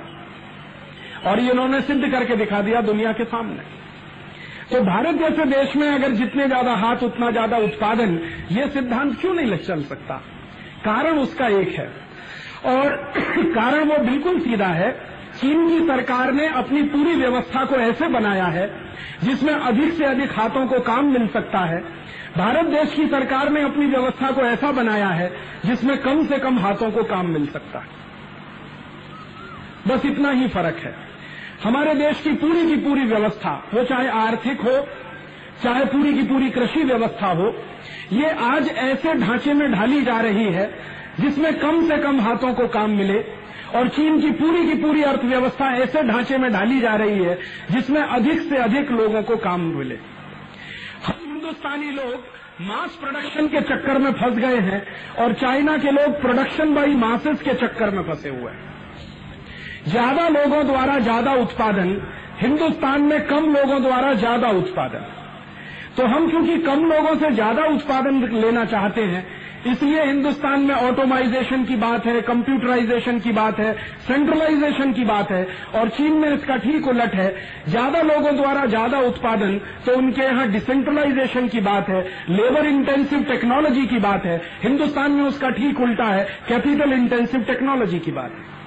और ये इन्होंने सिद्ध करके दिखा दिया दुनिया के सामने। तो भारत जैसे देश में अगर जितने ज़्यादा हाथ, उतना ज़्यादा उत्पादन, ये सिद्धांत क्यों नहीं चल सकता? कारण उसका एक है। और (clears throat) कारण वो बिल्कुल सीधा है। चीन की सरकार ने अपनी पूरी व्यवस्था को ऐसे बनाया है, जिसमें अधिक से अधिक हाथों को काम मिल सकता है। भारत देश की सरकार ने अपनी व्यवस्था को ऐसा बनाया है, जिसमें कम से कम हाथों को काम मिल सकता है। बस इतना ही फ़र्क है। हमारे देश की पूरी की पूरी व्यवस्था वो चाहे आर्थिक हो, चाहे पूरी की पूरी कृषि व्यवस्था हो, ये आज ऐसे ढांचे में ढाली जा रही है, जिसमें कम से कम हाथों को काम मिले, और चीन की पूरी की पूरी अर्थव्यवस्था ऐसे ढांचे में ढाली जा रही है, जिसमें अधिक से अधिक लोगों को काम मिले। हम हिंदुस्तानी लोग मास प्रोडक्शन के चक्कर में फंस गए हैं, और चाइना के लोग प्रोडक्शन बाई मासेस के चक्कर में फंसे हुए हैं। ज़्यादा लोगों द्वारा ज़्यादा उत्पादन, हिंदुस्तान में कम लोगों द्वारा ज़्यादा उत्पादन। तो हम क्योंकि कम लोगों से ज़्यादा उत्पादन लेना चाहते हैं, इसलिए हिंदुस्तान में ऑटोमाइजेशन की बात है कंप्यूटराइजेशन की बात है सेंट्रलाइजेशन की बात है, और चीन में इसका ठीक उलट है, ज़्यादा लोगों द्वारा ज़्यादा उत्पादन तो उनके यहाँ डिसेंट्रलाइजेशन की बात है लेबर इंटेंसिव टेक्नोलॉजी की बात है, हिंदुस्तान में उसका ठीक उल्टा है कैपिटल इंटेंसिव टेक्नोलॉजी की बात है।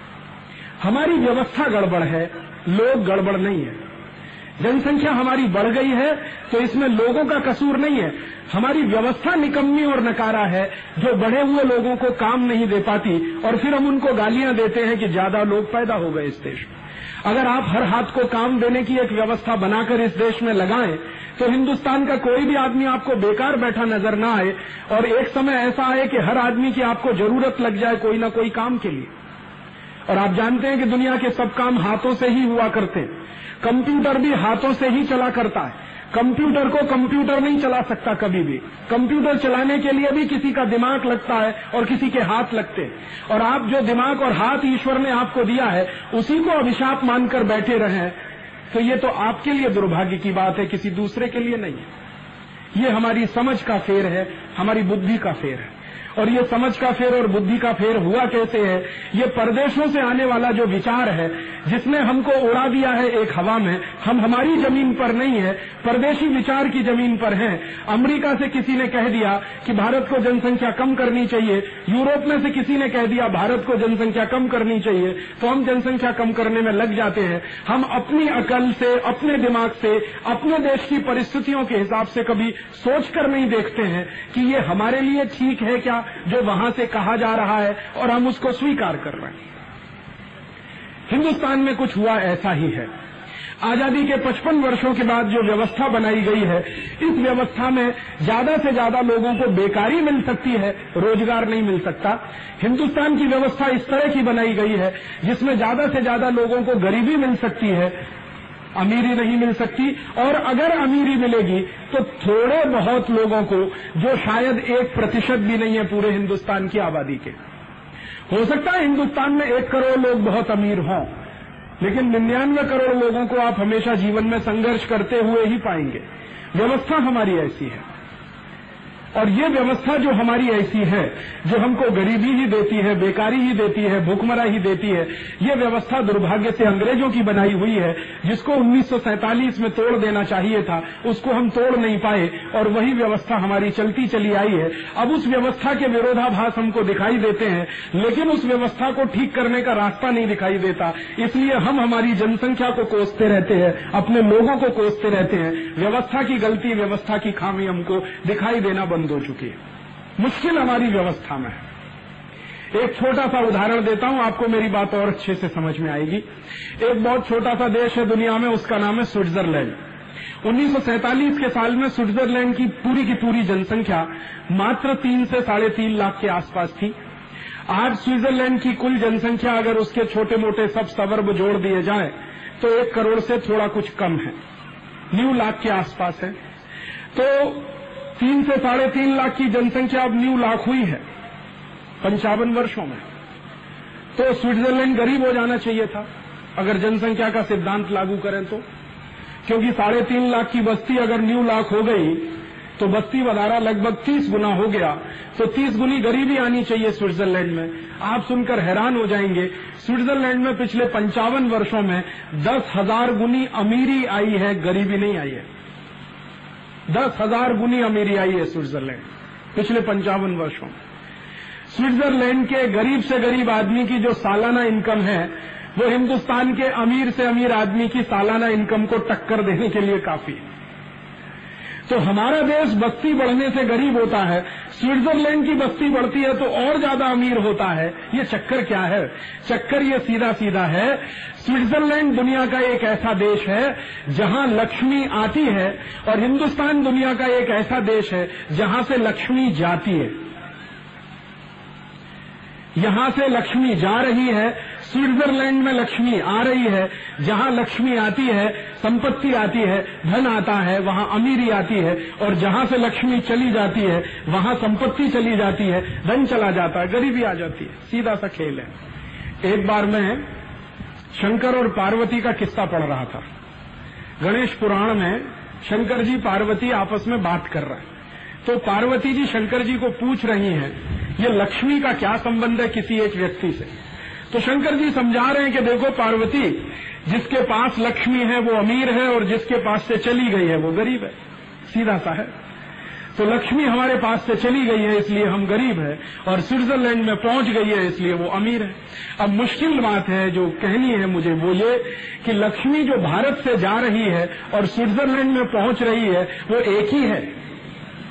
हमारी व्यवस्था गड़बड़ है, लोग गड़बड़ नहीं है। जनसंख्या हमारी बढ़ गई है तो इसमें लोगों का कसूर नहीं है। हमारी व्यवस्था निकम्मी और नकारा है, जो बढ़े हुए लोगों को काम नहीं दे पाती, और फिर हम उनको गालियाँ देते हैं कि ज़्यादा लोग पैदा हो गए इस देश में। अगर आप हर हाथ को काम देने की एक व्यवस्था बनाकर इस देश में लगाएँ तो हिंदुस्तान का कोई भी आदमी आपको बेकार बैठा नज़र ना आए, और एक समय ऐसा आए कि हर आदमी की आपको ज़रूरत लग जाए कोई ना कोई काम के लिए। और आप जानते हैं कि दुनिया के सब काम हाथों से ही हुआ करते हैं। कंप्यूटर भी हाथों से ही चला करता है। कंप्यूटर को कंप्यूटर नहीं चला सकता कभी भी। कंप्यूटर चलाने के लिए भी किसी का दिमाग लगता है और किसी के हाथ लगते हैं। और आप जो दिमाग और हाथ ईश्वर ने आपको दिया है, उसी को अभिशाप मानकर बैठे रहे। हैं तो ये तो आपके लिए दुर्भाग्य की बात है, किसी दूसरे के लिए नहीं है। ये हमारी समझ का फेर है, हमारी बुद्धि का फेर है। और ये समझ का फेर और बुद्धि का फेर हुआ कैसे है? ये परदेशों से आने वाला जो विचार है, जिसने हमको उड़ा दिया है एक हवा में, हम हमारी ज़मीन पर नहीं है, परदेशी विचार की ज़मीन पर हैं। अमेरिका से किसी ने कह दिया कि भारत को जनसंख्या कम करनी चाहिए। यूरोप में से किसी ने कह दिया, भारत को जनसंख्या कम करनी चाहिए। तो हम जनसंख्या कम करने में लग जाते हैं। हम अपनी अकल से, अपने दिमाग से, अपने देश की परिस्थितियों के हिसाब से कभी सोचकर नहीं देखते हैं कि ये हमारे लिए ठीक है क्या? जो वहाँ से कहा जा रहा है और हम उसको स्वीकार कर रहे हैं। हिंदुस्तान में कुछ हुआ ऐसा ही है। आज़ादी के 55 वर्षों के बाद जो व्यवस्था बनाई गई है, इस व्यवस्था में ज़्यादा से ज़्यादा लोगों को बेकारी मिल सकती है, रोज़गार नहीं मिल सकता। हिंदुस्तान की व्यवस्था इस तरह की बनाई गई है, जिसमें ज़्यादा से ज़्यादा लोगों को गरीबी मिल सकती है अमीरी नहीं मिल सकती। और अगर अमीरी मिलेगी तो थोड़े बहुत लोगों को, जो शायद एक प्रतिशत भी नहीं है पूरे हिंदुस्तान की आबादी के। हो सकता है हिंदुस्तान में एक करोड़ लोग बहुत अमीर हों, लेकिन निन्यानवे करोड़ लोगों को आप हमेशा जीवन में संघर्ष करते हुए ही पाएँगे। व्यवस्था हमारी ऐसी है। और ये व्यवस्था जो हमारी ऐसी है, जो हमको गरीबी ही देती है, बेकारी ही देती है, भूखमरा ही देती है, ये व्यवस्था दुर्भाग्य से अंग्रेज़ों की बनाई हुई है, जिसको उन्नीस सौ सैंतालीस में तोड़ देना चाहिए था, उसको हम तोड़ नहीं पाए, और वही व्यवस्था हमारी चलती चली आई है। अब उस व्यवस्था के विरोधाभास हमको दिखाई देते हैं, लेकिन उस व्यवस्था को ठीक करने का रास्ता नहीं दिखाई देता। इसलिए हम हमारी जनसंख्या को कोसते रहते हैं, अपने लोगों को कोसते रहते हैं। व्यवस्था की गलती, व्यवस्था की खामी हमको दिखाई देना बंद बंद हो चुकी है। मुश्किल हमारी व्यवस्था में है। एक छोटा सा उदाहरण देता हूँ, आपको मेरी बात और अच्छे से समझ में आएगी। एक बहुत छोटा सा देश है दुनिया में, उसका नाम है स्विट्जरलैंड। उन्नीस सौ सैंतालीस के साल में स्विट्जरलैंड की पूरी की पूरी जनसंख्या मात्र तीन से साढ़े तीन लाख के आसपास थी। आज स्विट्जरलैंड की कुल जनसंख्या अगर उसके छोटे मोटे सब सवर्ब जोड़ दिए जाए तो एक करोड़ से थोड़ा कुछ कम है। न्यू लाख के आसपास है। तो तीन से साढ़े तीन लाख की जनसंख्या अब न्यू लाख हुई है। पंचावन वर्षों में। तो स्विट्जरलैंड गरीब हो जाना चाहिए था। अगर जनसंख्या का सिद्धांत लागू करें तो। क्योंकि साढ़े तीन लाख की बस्ती अगर न्यू लाख हो गई तो बस्ती वधारा लगभग तीस गुना हो गया। तो तीस गुनी गरीबी आनी चाहिए स्विट्जरलैंड में। आप सुनकर हैरान हो जाएँगे, स्विट्जरलैंड में पिछले पंचावन वर्षों में दस हज़ार गुनी अमीरी आई है, गरीबी नहीं आई है। दस हज़ार गुनी अमीरी आई है स्विट्जरलैंड, पिछले पंचावन वर्षों में। स्विट्जरलैंड के गरीब से गरीब आदमी की जो सालाना इनकम है, वो हिंदुस्तान के अमीर से अमीर आदमी की सालाना इनकम को टक्कर देने के लिए काफ़ी है। तो हमारा देश बस्ती बढ़ने से गरीब होता है स्विट्जरलैंड की बस्ती बढ़ती है तो और ज़्यादा अमीर होता है। ये चक्कर क्या है? चक्कर ये सीधा सीधा है। स्विट्जरलैंड दुनिया का एक ऐसा देश है जहाँ लक्ष्मी आती है और हिंदुस्तान दुनिया का एक ऐसा देश है जहाँ से लक्ष्मी जाती है। यहाँ से लक्ष्मी जा रही है, स्विट्जरलैंड में लक्ष्मी आ रही है, जहाँ लक्ष्मी आती है, संपत्ति आती है, धन आता है, वहाँ अमीरी आती है, और जहाँ से लक्ष्मी चली जाती है, वहाँ संपत्ति चली जाती है, धन चला जाता है, गरीबी आ जाती है, सीधा सा खेल है। एक बार मैं शंकर और पार्वती का किस्सा पढ़ रहा था। गणेश पुराण में शंकर जी पार्वती आपस में बात कर रहे हैं। तो पार्वती जी शंकर जी को पूछ रही हैं ये लक्ष्मी का क्या संबंध है किसी एक व्यक्ति से? तो शंकर जी समझा रहे हैं कि देखो पार्वती, जिसके पास लक्ष्मी है, वो अमीर है और जिसके पास से चली गई है, वो गरीब है। सीधा सा है। तो लक्ष्मी हमारे पास से चली गई है, इसलिए हम गरीब है और स्विट्जरलैंड में पहुँच गई है, इसलिए वो अमीर है। अब मुश्किल बात है, जो कहनी है मुझे, वो ये कि लक्ष्मी जो भारत से जा रही है और स्विट्जरलैंड में पहुँच रही है, वो एक ही है।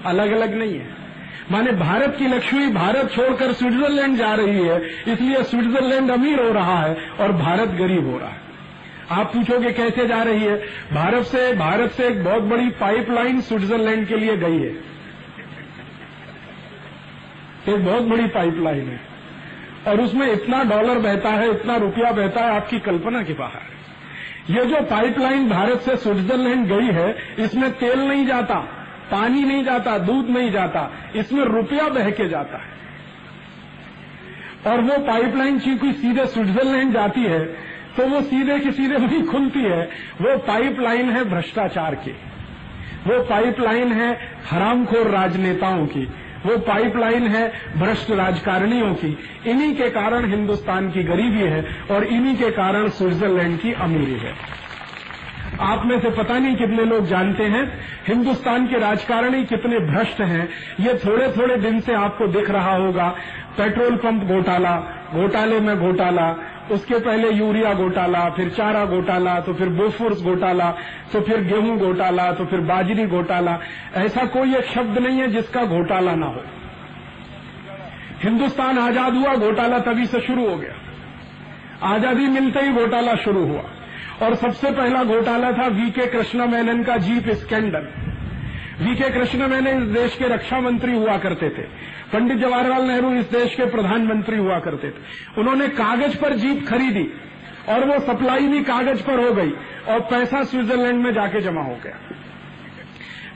अलग अलग नहीं है। माने भारत की लक्ष्मी भारत छोड़कर स्विट्जरलैंड जा रही है, इसलिए स्विट्जरलैंड अमीर हो रहा है और भारत गरीब हो रहा है। आप पूछोगे कैसे जा रही है? भारत से भारत से एक बहुत बड़ी पाइपलाइन स्विट्जरलैंड के लिए गई है। एक बहुत बड़ी पाइपलाइन है। और उसमें इतना डॉलर बहता है, इतना रुपया बहता है, आपकी कल्पना के बाहर। ये जो पाइपलाइन भारत से स्विट्जरलैंड गई है, इसमें तेल नहीं जाता। पानी नहीं जाता, दूध नहीं जाता, इसमें रुपया बह के जाता है। और वो पाइपलाइन चूँकि सीधे स्विट्जरलैंड जाती है तो वो सीधे की सीधे वही खुलती है। वो पाइपलाइन है भ्रष्टाचार की। वो पाइपलाइन है हरामखोर राजनेताओं की। वो पाइपलाइन है भ्रष्ट राजकारणियों की। इन्हीं के कारण हिंदुस्तान की गरीबी है और इन्हीं के कारण स्विट्जरलैंड की अमीरी है। आप में से पता नहीं कितने लोग जानते हैं, हिंदुस्तान के राजकारणी कितने भ्रष्ट हैं, ये थोड़े थोड़े दिन से आपको दिख रहा होगा, पेट्रोल पंप घोटाला, घोटाले में घोटाला, उसके पहले यूरिया घोटाला, फिर चारा घोटाला तो फिर बोफोर्स घोटाला तो फिर गेहूँ घोटाला तो फिर बाजरी घोटाला, ऐसा कोई एक शब्द नहीं है जिसका घोटाला ना हो। हिंदुस्तान आज़ाद हुआ, घोटाला तभी से शुरू हो गया। आज़ादी मिलते ही घोटाला शुरू हुआ। और सबसे पहला घोटाला था वीके कृष्णा मेनन का jeep scandal. V K Krishna Menon इस देश के रक्षा मंत्री हुआ करते थे। पंडित जवाहरलाल नेहरू इस देश के प्रधानमंत्री हुआ करते थे। उन्होंने कागज़ पर जीप खरीदी और वो सप्लाई भी कागज़ पर हो गई और पैसा स्विट्जरलैंड में जाके जमा हो गया।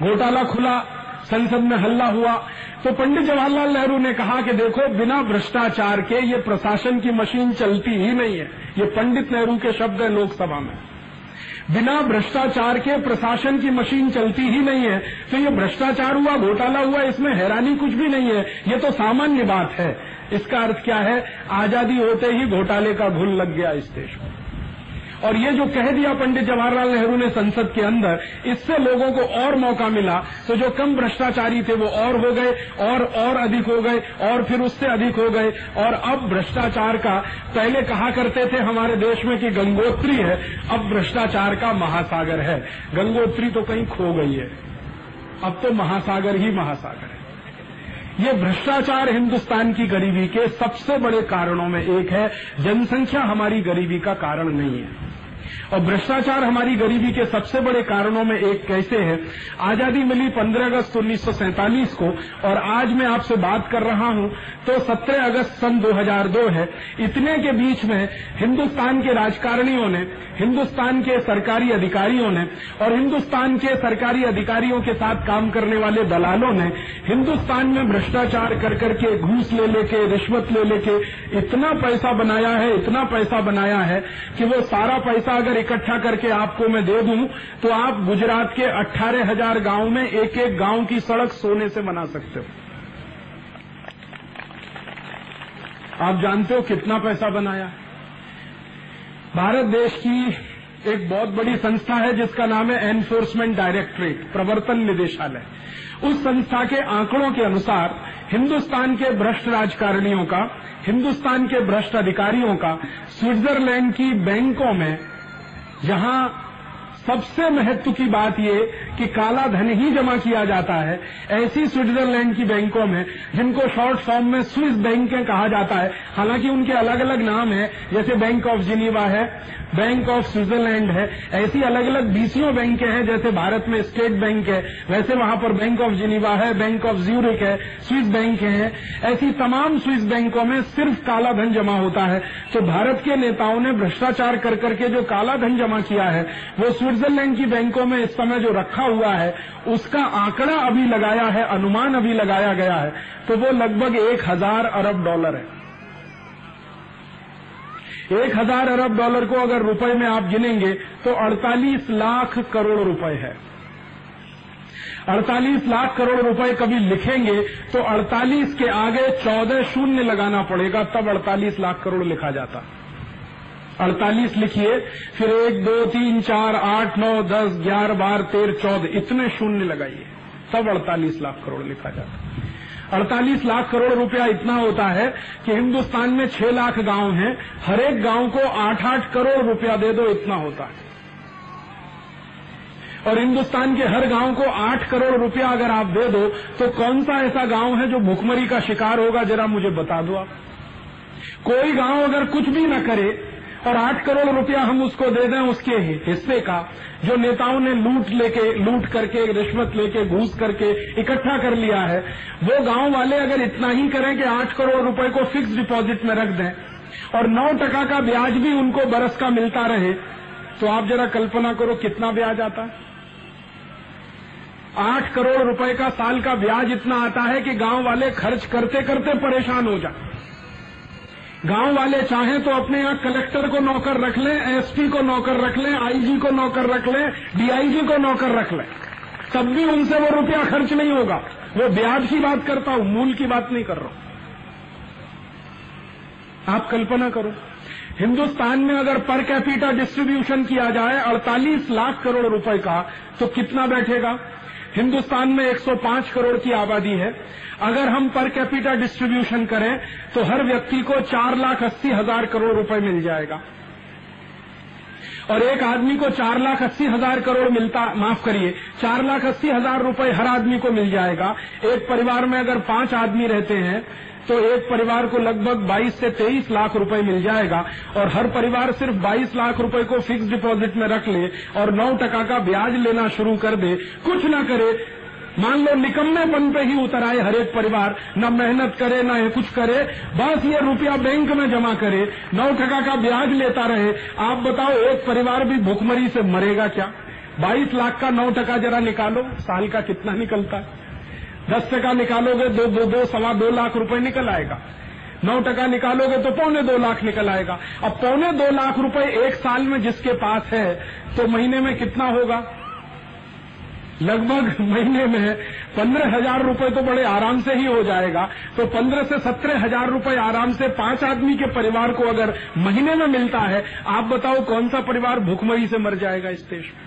घोटाला खुला। संसद में हल्ला हुआ। तो पंडित जवाहरलाल नेहरू ने कहा कि देखो, बिना भ्रष्टाचार के ये प्रशासन की मशीन चलती ही नहीं है। ये पंडित नेहरू के शब्द है लोकसभा में। बिना भ्रष्टाचार के प्रशासन की मशीन चलती ही नहीं है। तो ये भ्रष्टाचार हुआ, घोटाला हुआ, इसमें हैरानी कुछ भी नहीं है। ये तो सामान्य बात है। इसका अर्थ क्या है? आज़ादी होते ही घोटाले का घुल लग गया इस देश में। और ये जो कह दिया पंडित जवाहरलाल नेहरू ने संसद के अंदर, इससे लोगों को और मौका मिला। तो जो कम भ्रष्टाचारी थे वो और हो गए, और और अधिक हो गए, और फिर उससे अधिक हो गए। और अब भ्रष्टाचार का, पहले कहा करते थे हमारे देश में कि गंगोत्री है, अब भ्रष्टाचार का महासागर है। गंगोत्री तो कहीं खो गई है। अब तो महासागर ही महासागर है। ये भ्रष्टाचार हिंदुस्तान की गरीबी के सबसे बड़े कारणों में एक है। जनसंख्या हमारी गरीबी का कारण नहीं है। और भ्रष्टाचार हमारी गरीबी के सबसे बड़े कारणों में एक कैसे है? आज़ादी मिली 15 अगस्त उन्नीस सौ सैंतालीस को, और आज मैं आपसे बात कर रहा हूँ तो 17 अगस्त सन 2002 है। इतने के बीच में हिंदुस्तान के राजकारणियों ने, हिंदुस्तान के सरकारी अधिकारियों ने, और हिंदुस्तान के सरकारी अधिकारियों के साथ काम करने वाले दलालों ने, हिंदुस्तान में भ्रष्टाचार कर करके घूस ले लेके, रिश्वत ले लेके इतना पैसा बनाया है, इतना पैसा बनाया है कि वो सारा पैसा अगर इकट्ठा करके आपको मैं दे दूँ तो आप गुजरात के अट्ठारह हज़ार गाँव में एक एक गाँव की सड़क सोने से बना सकते हो। आप जानते हो कितना पैसा बनाया? भारत देश की एक बहुत बड़ी संस्था है, जिसका नाम है एनफोर्समेंट डायरेक्टरेट प्रवर्तन निदेशालय। उस संस्था के आंकड़ों के अनुसार हिंदुस्तान के भ्रष्ट राजकारणियों का, हिंदुस्तान के भ्रष्ट अधिकारियों का, स्विट्जरलैंड की बैंकों में जहाँ सबसे महत्व की बात ये कि काला धन ही जमा किया जाता है। ऐसी स्विट्जरलैंड की बैंकों में, जिनको शॉर्ट फॉर्म में स्विस बैंकें कहा जाता है, हालाँकि उनके अलग अलग नाम है, जैसे बैंक ऑफ़ जिनीवा है, बैंक ऑफ़ स्विट्जरलैंड है, ऐसी अलग अलग बीसियों बैंकें हैं, जैसे भारत में स्टेट बैंक है, वैसे वहाँ पर बैंक ऑफ़ जिनीवा है, बैंक ऑफ़ ज्यूरिक है, स्विस बैंक है। ऐसी तमाम स्विस बैंकों में सिर्फ़ काला धन जमा होता है। तो भारत के नेताओं ने भ्रष्टाचार कर करके जो काला धन जमा किया है, वो स्विट्जरलैंड की बैंकों में इस समय जो रखा हुआ है, उसका आंकड़ा अभी लगाया है, अनुमान अभी लगाया गया है तो वो लगभग एक हज़ार अरब डॉलर है। एक हज़ार अरब डॉलर को अगर रुपए में आप गिनेंगे तो 48 लाख करोड़ रुपए है। 48 लाख करोड़ रुपए कभी लिखेंगे तो 48 के आगे 14 शून्य लगाना पड़ेगा, तब 48 लाख करोड़ लिखा जाता। 48 लिखिए, फिर एक, दो, तीन, चार, आठ, नौ, दस, ग्यारह, बारह, तेरह, चौदह, इतने शून्य लगाइए। तब 48 लाख करोड़ लिखा जाता 48 लाख करोड़ रुपया इतना होता है कि हिंदुस्तान में छह लाख गाँव हैं, हर एक गाँव को 8-8 करोड़ रुपया दे दो, इतना होता है। और हिंदुस्तान के हर गाँव को आठ करोड़ रुपया अगर आप दे दो तो कौन सा ऐसा गाँव है जो भुखमरी का शिकार होगा, जरा मुझे बता दो आप। कोई गाँव अगर कुछ भी न करे और आठ करोड़ रुपया हम उसको दे दें उसके हिस्से का, जो नेताओं ने लूट लेके, लूट करके, रिश्वत लेके, घूस करके इकट्ठा कर लिया है, वो गाँव वाले अगर इतना ही करें कि आठ करोड़ रुपए को फिक्स डिपॉजिट में रख दें, और नौ टका का ब्याज भी उनको बरस का मिलता रहे तो आप जरा कल्पना करो कितना ब्याज आता है। आठ करोड़ रुपए का साल का ब्याज इतना आता है कि गाँव वाले खर्च करते करते परेशान हो जाए गाँव वाले चाहें तो अपने यहाँ कलेक्टर को नौकर रख लें, एसपी को नौकर रख लें, आईजी को नौकर रख लें, डीआईजी को नौकर रख लें। तब भी उनसे वो रुपया खर्च नहीं होगा। वो ब्याज की बात करता हूँ, मूल की बात नहीं कर रहा हूँ। आप कल्पना करो, हिंदुस्तान में अगर पर कैपिटा डिस्ट्रीब्यूशन किया जाए 48 लाख करोड़ रुपए का तो कितना बैठेगा? हिंदुस्तान में 105 करोड़ की आबादी है। अगर हम पर कैपिटा डिस्ट्रीब्यूशन करें तो हर व्यक्ति को चार लाख अस्सी हज़ार करोड़ रुपए मिल जाएगा। और एक आदमी को चार लाख अस्सी हज़ार करोड़ मिलता, माफ़ करिए, चार लाख अस्सी हज़ार रुपए हर आदमी को मिल जाएगा। एक परिवार में अगर पाँच आदमी रहते हैं तो एक परिवार को लगभग 22 से 23 लाख रुपए मिल जाएगा और हर परिवार सिर्फ़ 22 लाख रुपए को फिक्स डिपॉजिट में रख ले और 9 टका का ब्याज लेना शुरू कर दे। कुछ ना करे, मान लो निकम्मेपन पे ही उतर आए हर एक परिवार, न मेहनत करे, न कुछ करे, बस ये रुपया बैंक में जमा करे, नौ टका का ब्याज लेता रहे। आप बताओ, एक परिवार भी भूखमरी से मरेगा क्या? बाईस लाख का नौ टका जरा निकालो, साल का कितना निकलता है? दस टका निकालोगे, दो दो दो सवा दो लाख रुपए निकल आएगा। नौ टका निकालोगे तो पौने दो लाख निकल आएगा। अब पौने दो लाख रुपए एक साल में जिसके पास है तो महीने में कितना होगा? लगभग महीने में पंद्रह हज़ार रुपये तो बड़े आराम से ही हो जाएगा। तो पंद्रह से सत्रह हज़ार रुपये आराम से पाँच आदमी के परिवार को अगर महीने में मिलता है, आप बताओ कौन सा परिवार भूखमरी से मर जाएगा इस देश में?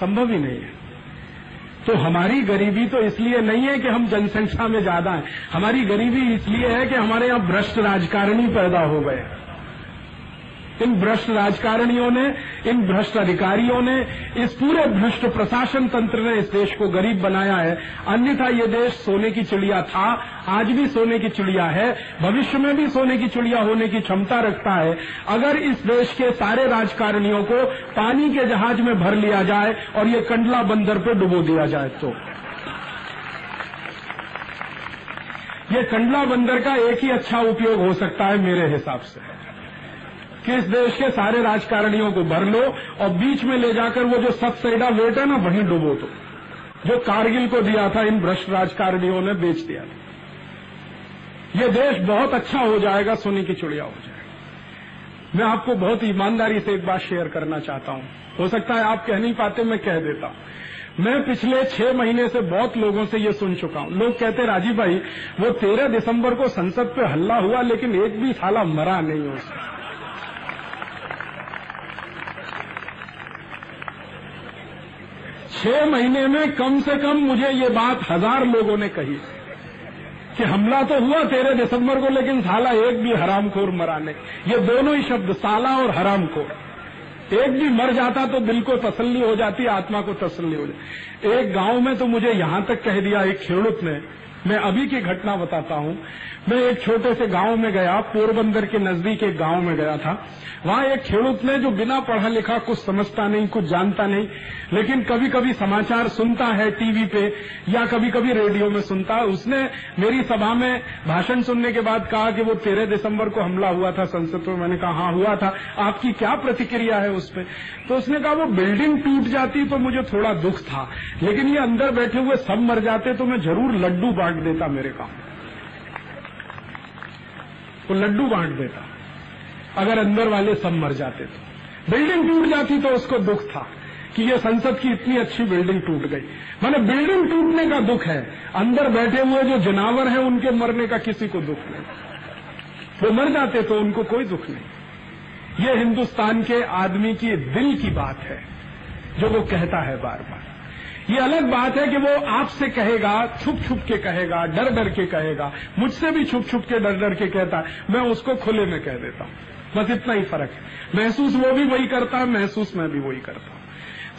संभव ही नहीं है। तो हमारी गरीबी तो इसलिए नहीं है कि हम जनसंख्या में ज़्यादा हैं। हमारी गरीबी इसलिए है कि हमारे यहाँ भ्रष्ट राजकारणी पैदा हो गए इन भ्रष्ट राजकारणियों ने, इन भ्रष्ट अधिकारियों ने, इस पूरे भ्रष्ट प्रशासन तंत्र ने इस देश को गरीब बनाया है। अन्यथा ये देश सोने की चिड़िया था, आज भी सोने की चिड़िया है, भविष्य में भी सोने की चिड़िया होने की क्षमता रखता है। अगर इस देश के सारे राजकारणियों को पानी के जहाज़ में भर लिया जाए और ये कंडला बंदर पर डुबो दिया जाए तो। ये कंडला बंदर का एक ही अच्छा उपयोग हो सकता है मेरे हिसाब से। कि इस देश के सारे राजकारणियों को भर लो और बीच में ले जाकर वो जो सब सैडा वेट है ना, वहीं डुबो तो। जो कारगिल को दिया था, इन भ्रष्ट राजकारणियों ने बेच दिया था। ये देश बहुत अच्छा हो जाएगा, सोने की चुड़िया हो जाएगा। मैं आपको बहुत ईमानदारी से एक बात शेयर करना चाहता हूँ। हो सकता है आप कह नहीं पाते, मैं कह देता हूँ। मैं पिछले छह महीने से बहुत लोगों से ये सुन चुका हूँ। लोग कहते, राजीव भाई, वो तेरह दिसंबर को संसद पे हल्ला हुआ, लेकिन एक भी साला मरा नहीं उसका छह महीने में कम से कम मुझे ये बात हज़ार लोगों ने कही कि हमला तो हुआ तेरह दिसंबर को, लेकिन साला एक भी हरामखोर मरा नहीं। ये दोनों ही शब्द, साला और हरामखोर। एक भी मर जाता तो दिल को तसल्ली हो जाती, आत्मा को तसल्ली हो जाती। एक गाँव में तो मुझे यहाँ तक कह दिया एक खेड़ूत ने, मैं अभी की घटना बताता हूँ। मैं एक छोटे से गाँव में गया, पोरबंदर के नज़दीक एक गाँव में गया था। वहाँ एक खेडूत ने जो बिना पढ़ा लिखा कुछ समझता नहीं, कुछ जानता नहीं, लेकिन कभी कभी समाचार सुनता है टीवी पे या कभी कभी रेडियो में सुनता। है उसने मेरी सभा में भाषण सुनने के बाद कहा कि वो तेरह दिसंबर को हमला हुआ था संसद में। मैंने कहा हाँ हुआ था। आपकी क्या प्रतिक्रिया है उस पर तो उसने कहा, वो बिल्डिंग टूट जाती तो मुझे थोड़ा दुख था, लेकिन ये अंदर बैठे हुए सब मर जाते तो मैं ज़रूर लड्डू बांट देता मेरे काम तो लड्डू बांट देता। अगर अंदर वाले सब मर जाते तो। बिल्डिंग टूट जाती तो उसको दुख था कि ये संसद की इतनी अच्छी बिल्डिंग टूट गई। मैंने बिल्डिंग टूटने का दुख है। अंदर बैठे हुए जो जनावर हैं, उनके मरने का किसी को दुख नहीं। वो मर जाते तो उनको कोई दुख नहीं। ये हिंदुस्तान के आदमी की दिल की बात है, जो वो कहता है बार बार ये अलग बात है कि वो आपसे कहेगा छुप छुप के कहेगा डर डर के कहेगा। मुझसे भी छुप छुप के डर डर के कहता है। मैं उसको खुले में कह देता हूँ। बस इतना ही फ़र्क है। महसूस वो भी वही करता है महसूस मैं भी वही करता। हूँ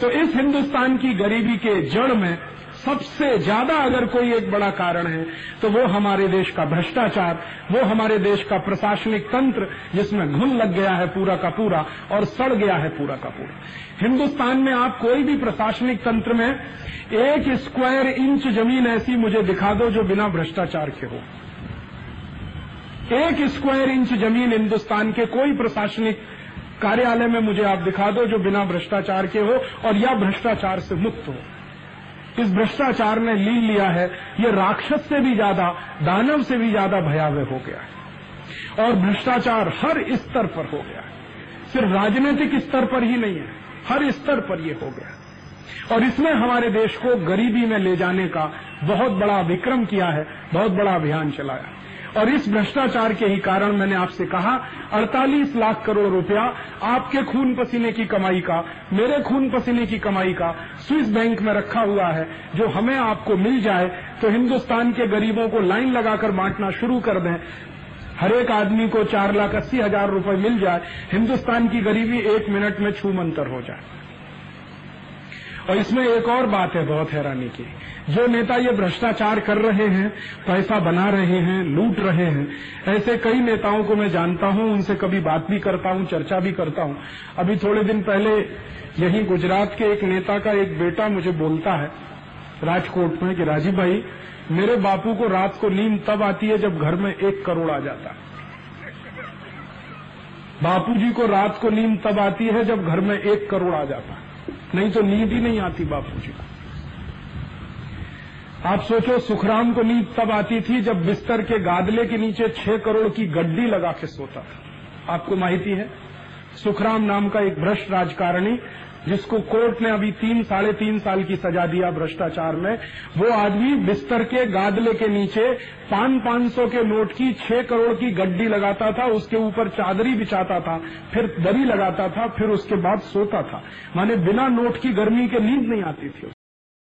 तो इस हिंदुस्तान की गरीबी के जड़ में सबसे ज़्यादा अगर कोई एक बड़ा कारण है तो वो हमारे देश का भ्रष्टाचार, वो हमारे देश का प्रशासनिक तंत्र, जिसमें घुन लग गया है पूरा का पूरा और सड़ गया है पूरा का पूरा। हिंदुस्तान में आप कोई भी प्रशासनिक तंत्र में एक स्क्वायर इंच ज़मीन ऐसी मुझे दिखा दो जो बिना भ्रष्टाचार के हो। एक स्क्वायर इंच ज़मीन हिंदुस्तान के कोई प्रशासनिक कार्यालय में मुझे आप दिखा दो जो बिना भ्रष्टाचार के हो और या भ्रष्टाचार से मुक्त हो। इस भ्रष्टाचार ने ली लिया है। ये राक्षस से भी ज़्यादा, दानव से भी ज़्यादा भयावह हो गया है। और भ्रष्टाचार हर स्तर पर हो गया है। सिर्फ़ राजनीतिक स्तर पर ही नहीं है, हर स्तर पर यह हो गया और इसने हमारे देश को गरीबी में ले जाने का बहुत बड़ा विक्रम किया है, बहुत बड़ा अभियान चलाया और इस भ्रष्टाचार के ही कारण मैंने आपसे कहा 48 लाख करोड़ रुपया आपके खून पसीने की कमाई का, मेरे खून पसीने की कमाई का स्विस बैंक में रखा हुआ है, जो हमें आपको मिल जाए तो हिंदुस्तान के गरीबों को लाइन लगाकर बांटना शुरू कर दें। हर एक आदमी को चार लाख अस्सी हज़ार रुपये मिल जाए, हिंदुस्तान की गरीबी एक मिनट में छूमंतर हो जाए। और इसमें एक और बात है बहुत हैरानी की। जो नेता ये भ्रष्टाचार कर रहे हैं, पैसा बना रहे हैं, लूट रहे हैं, ऐसे कई नेताओं को मैं जानता हूँ, उनसे कभी बात भी करता हूँ, चर्चा भी करता हूँ। अभी थोड़े दिन पहले यही गुजरात के एक नेता का एक बेटा मुझे बोलता है, राजकोट में, कि राजीव भाई, मेरे बापू को रात को नींद तब आती है जब घर में एक करोड़ आ जाता। है बापू जी को रात को नींद तब आती है जब घर में एक करोड़ आ जाता। नहीं तो नींद ही नहीं आती बापू जी। को आप सोचो, सुखराम को नींद तब आती थी जब बिस्तर के गादले के नीचे छह करोड़ की गड्डी लगा के सोता था। आपको माहिती है? सुखराम नाम का एक भ्रष्ट राजकारणी जिसको कोर्ट ने अभी तीन, साढ़े तीन साल की सजा दिया भ्रष्टाचार में, वो आदमी बिस्तर के गादले के नीचे पाँच पाँच सौ के नोट की छह करोड़ की गड्डी लगाता था, उसके ऊपर चादरी बिछाता था, फिर दरी लगाता था, फिर उसके बाद सोता था। माने बिना नोट की गर्मी के नींद नहीं आती थी।